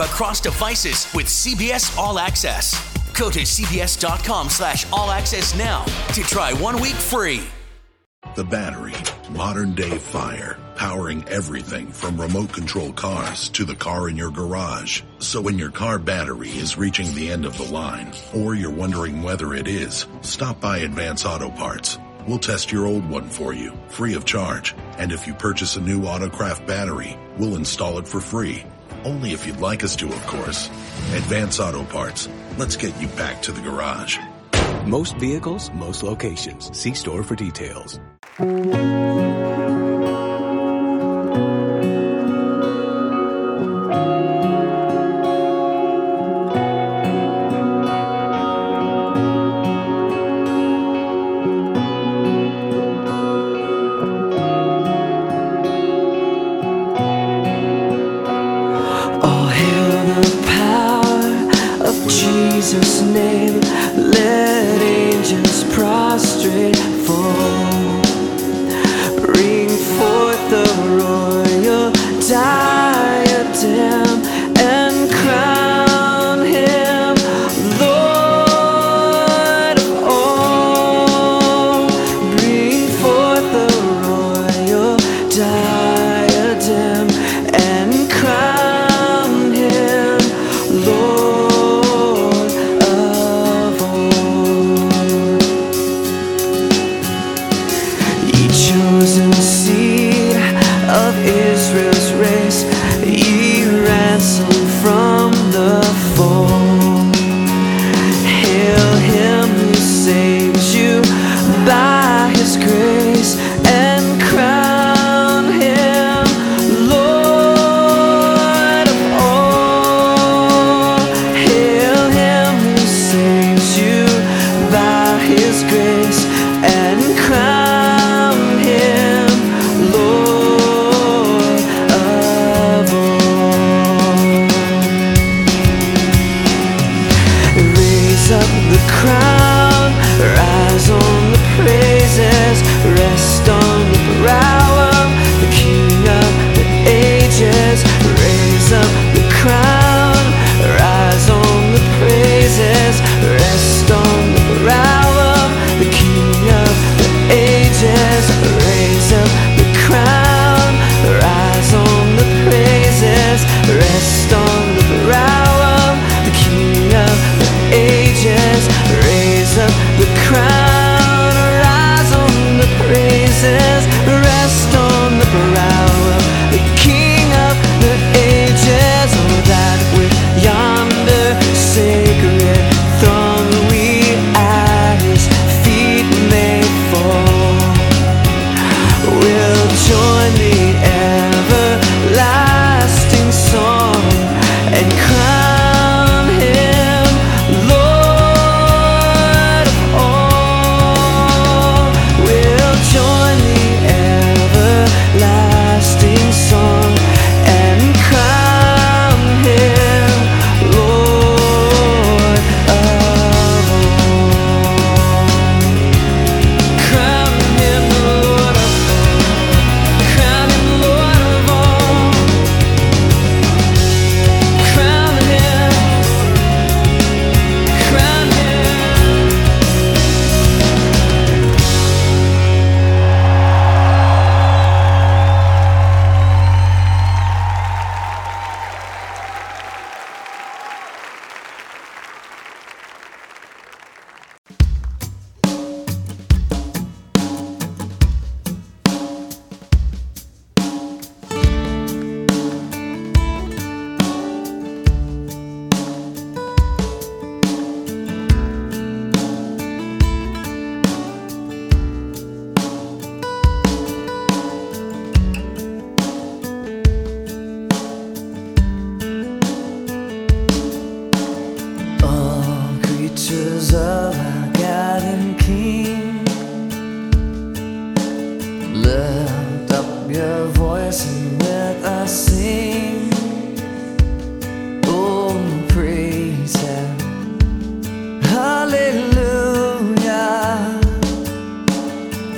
across devices with CBS All Access. Go to cbs.com slash all access now to try one week free. The Battery. Modern day fire. Powering everything from remote control cars to the car in your garage. So when your car battery is reaching the end of the line, or you're wondering whether it is, stop by Advance Auto Parts. We'll test your old one for you, free of charge. And if you purchase a new AutoCraft battery, we'll install it for free. Only if you'd like us to, of course. Advance Auto Parts. Let's get you back to the garage. Most vehicles, most locations. See store for details.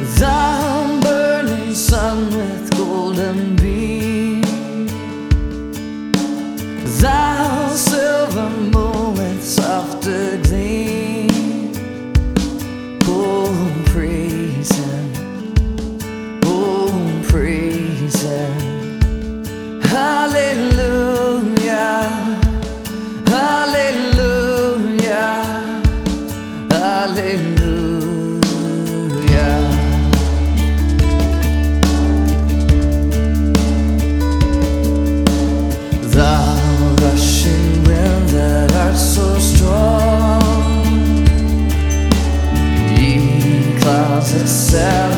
Thou burning sun with golden beam, Thou silver moon with softer gleam, Oh, praise Him, Oh, praise Him. myself.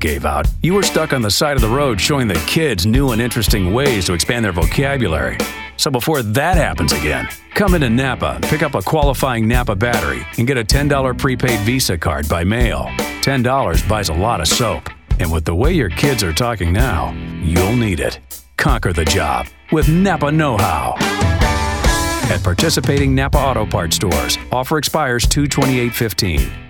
gave out, you were stuck on the side of the road showing the kids new and interesting ways to expand their vocabulary. So before that happens again, come into Napa, pick up a qualifying Napa battery, and get a $10 prepaid Visa card by mail. $10 buys a lot of soap. And with the way your kids are talking now, you'll need it. Conquer the job with Napa Know How. At participating Napa Auto Parts stores, offer expires 22815.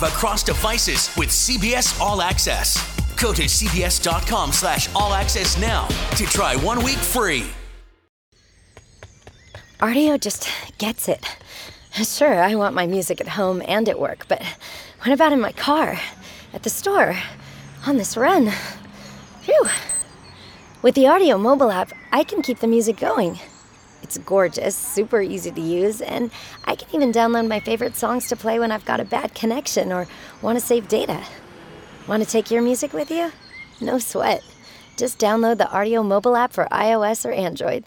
live across devices with CBS All Access. Go to cbs.com slash all access now to try one week free. Rdio just gets it. Sure, I want my music at home and at work, but what about in my car, at the store, on this run? Phew. With the Rdio mobile app, I can keep the music going it's gorgeous, super easy to use, and I can even download my favorite songs to play when I've got a bad connection or want to save data. Want to take your music with you? No sweat. Just download the Rdio mobile app for iOS or Android.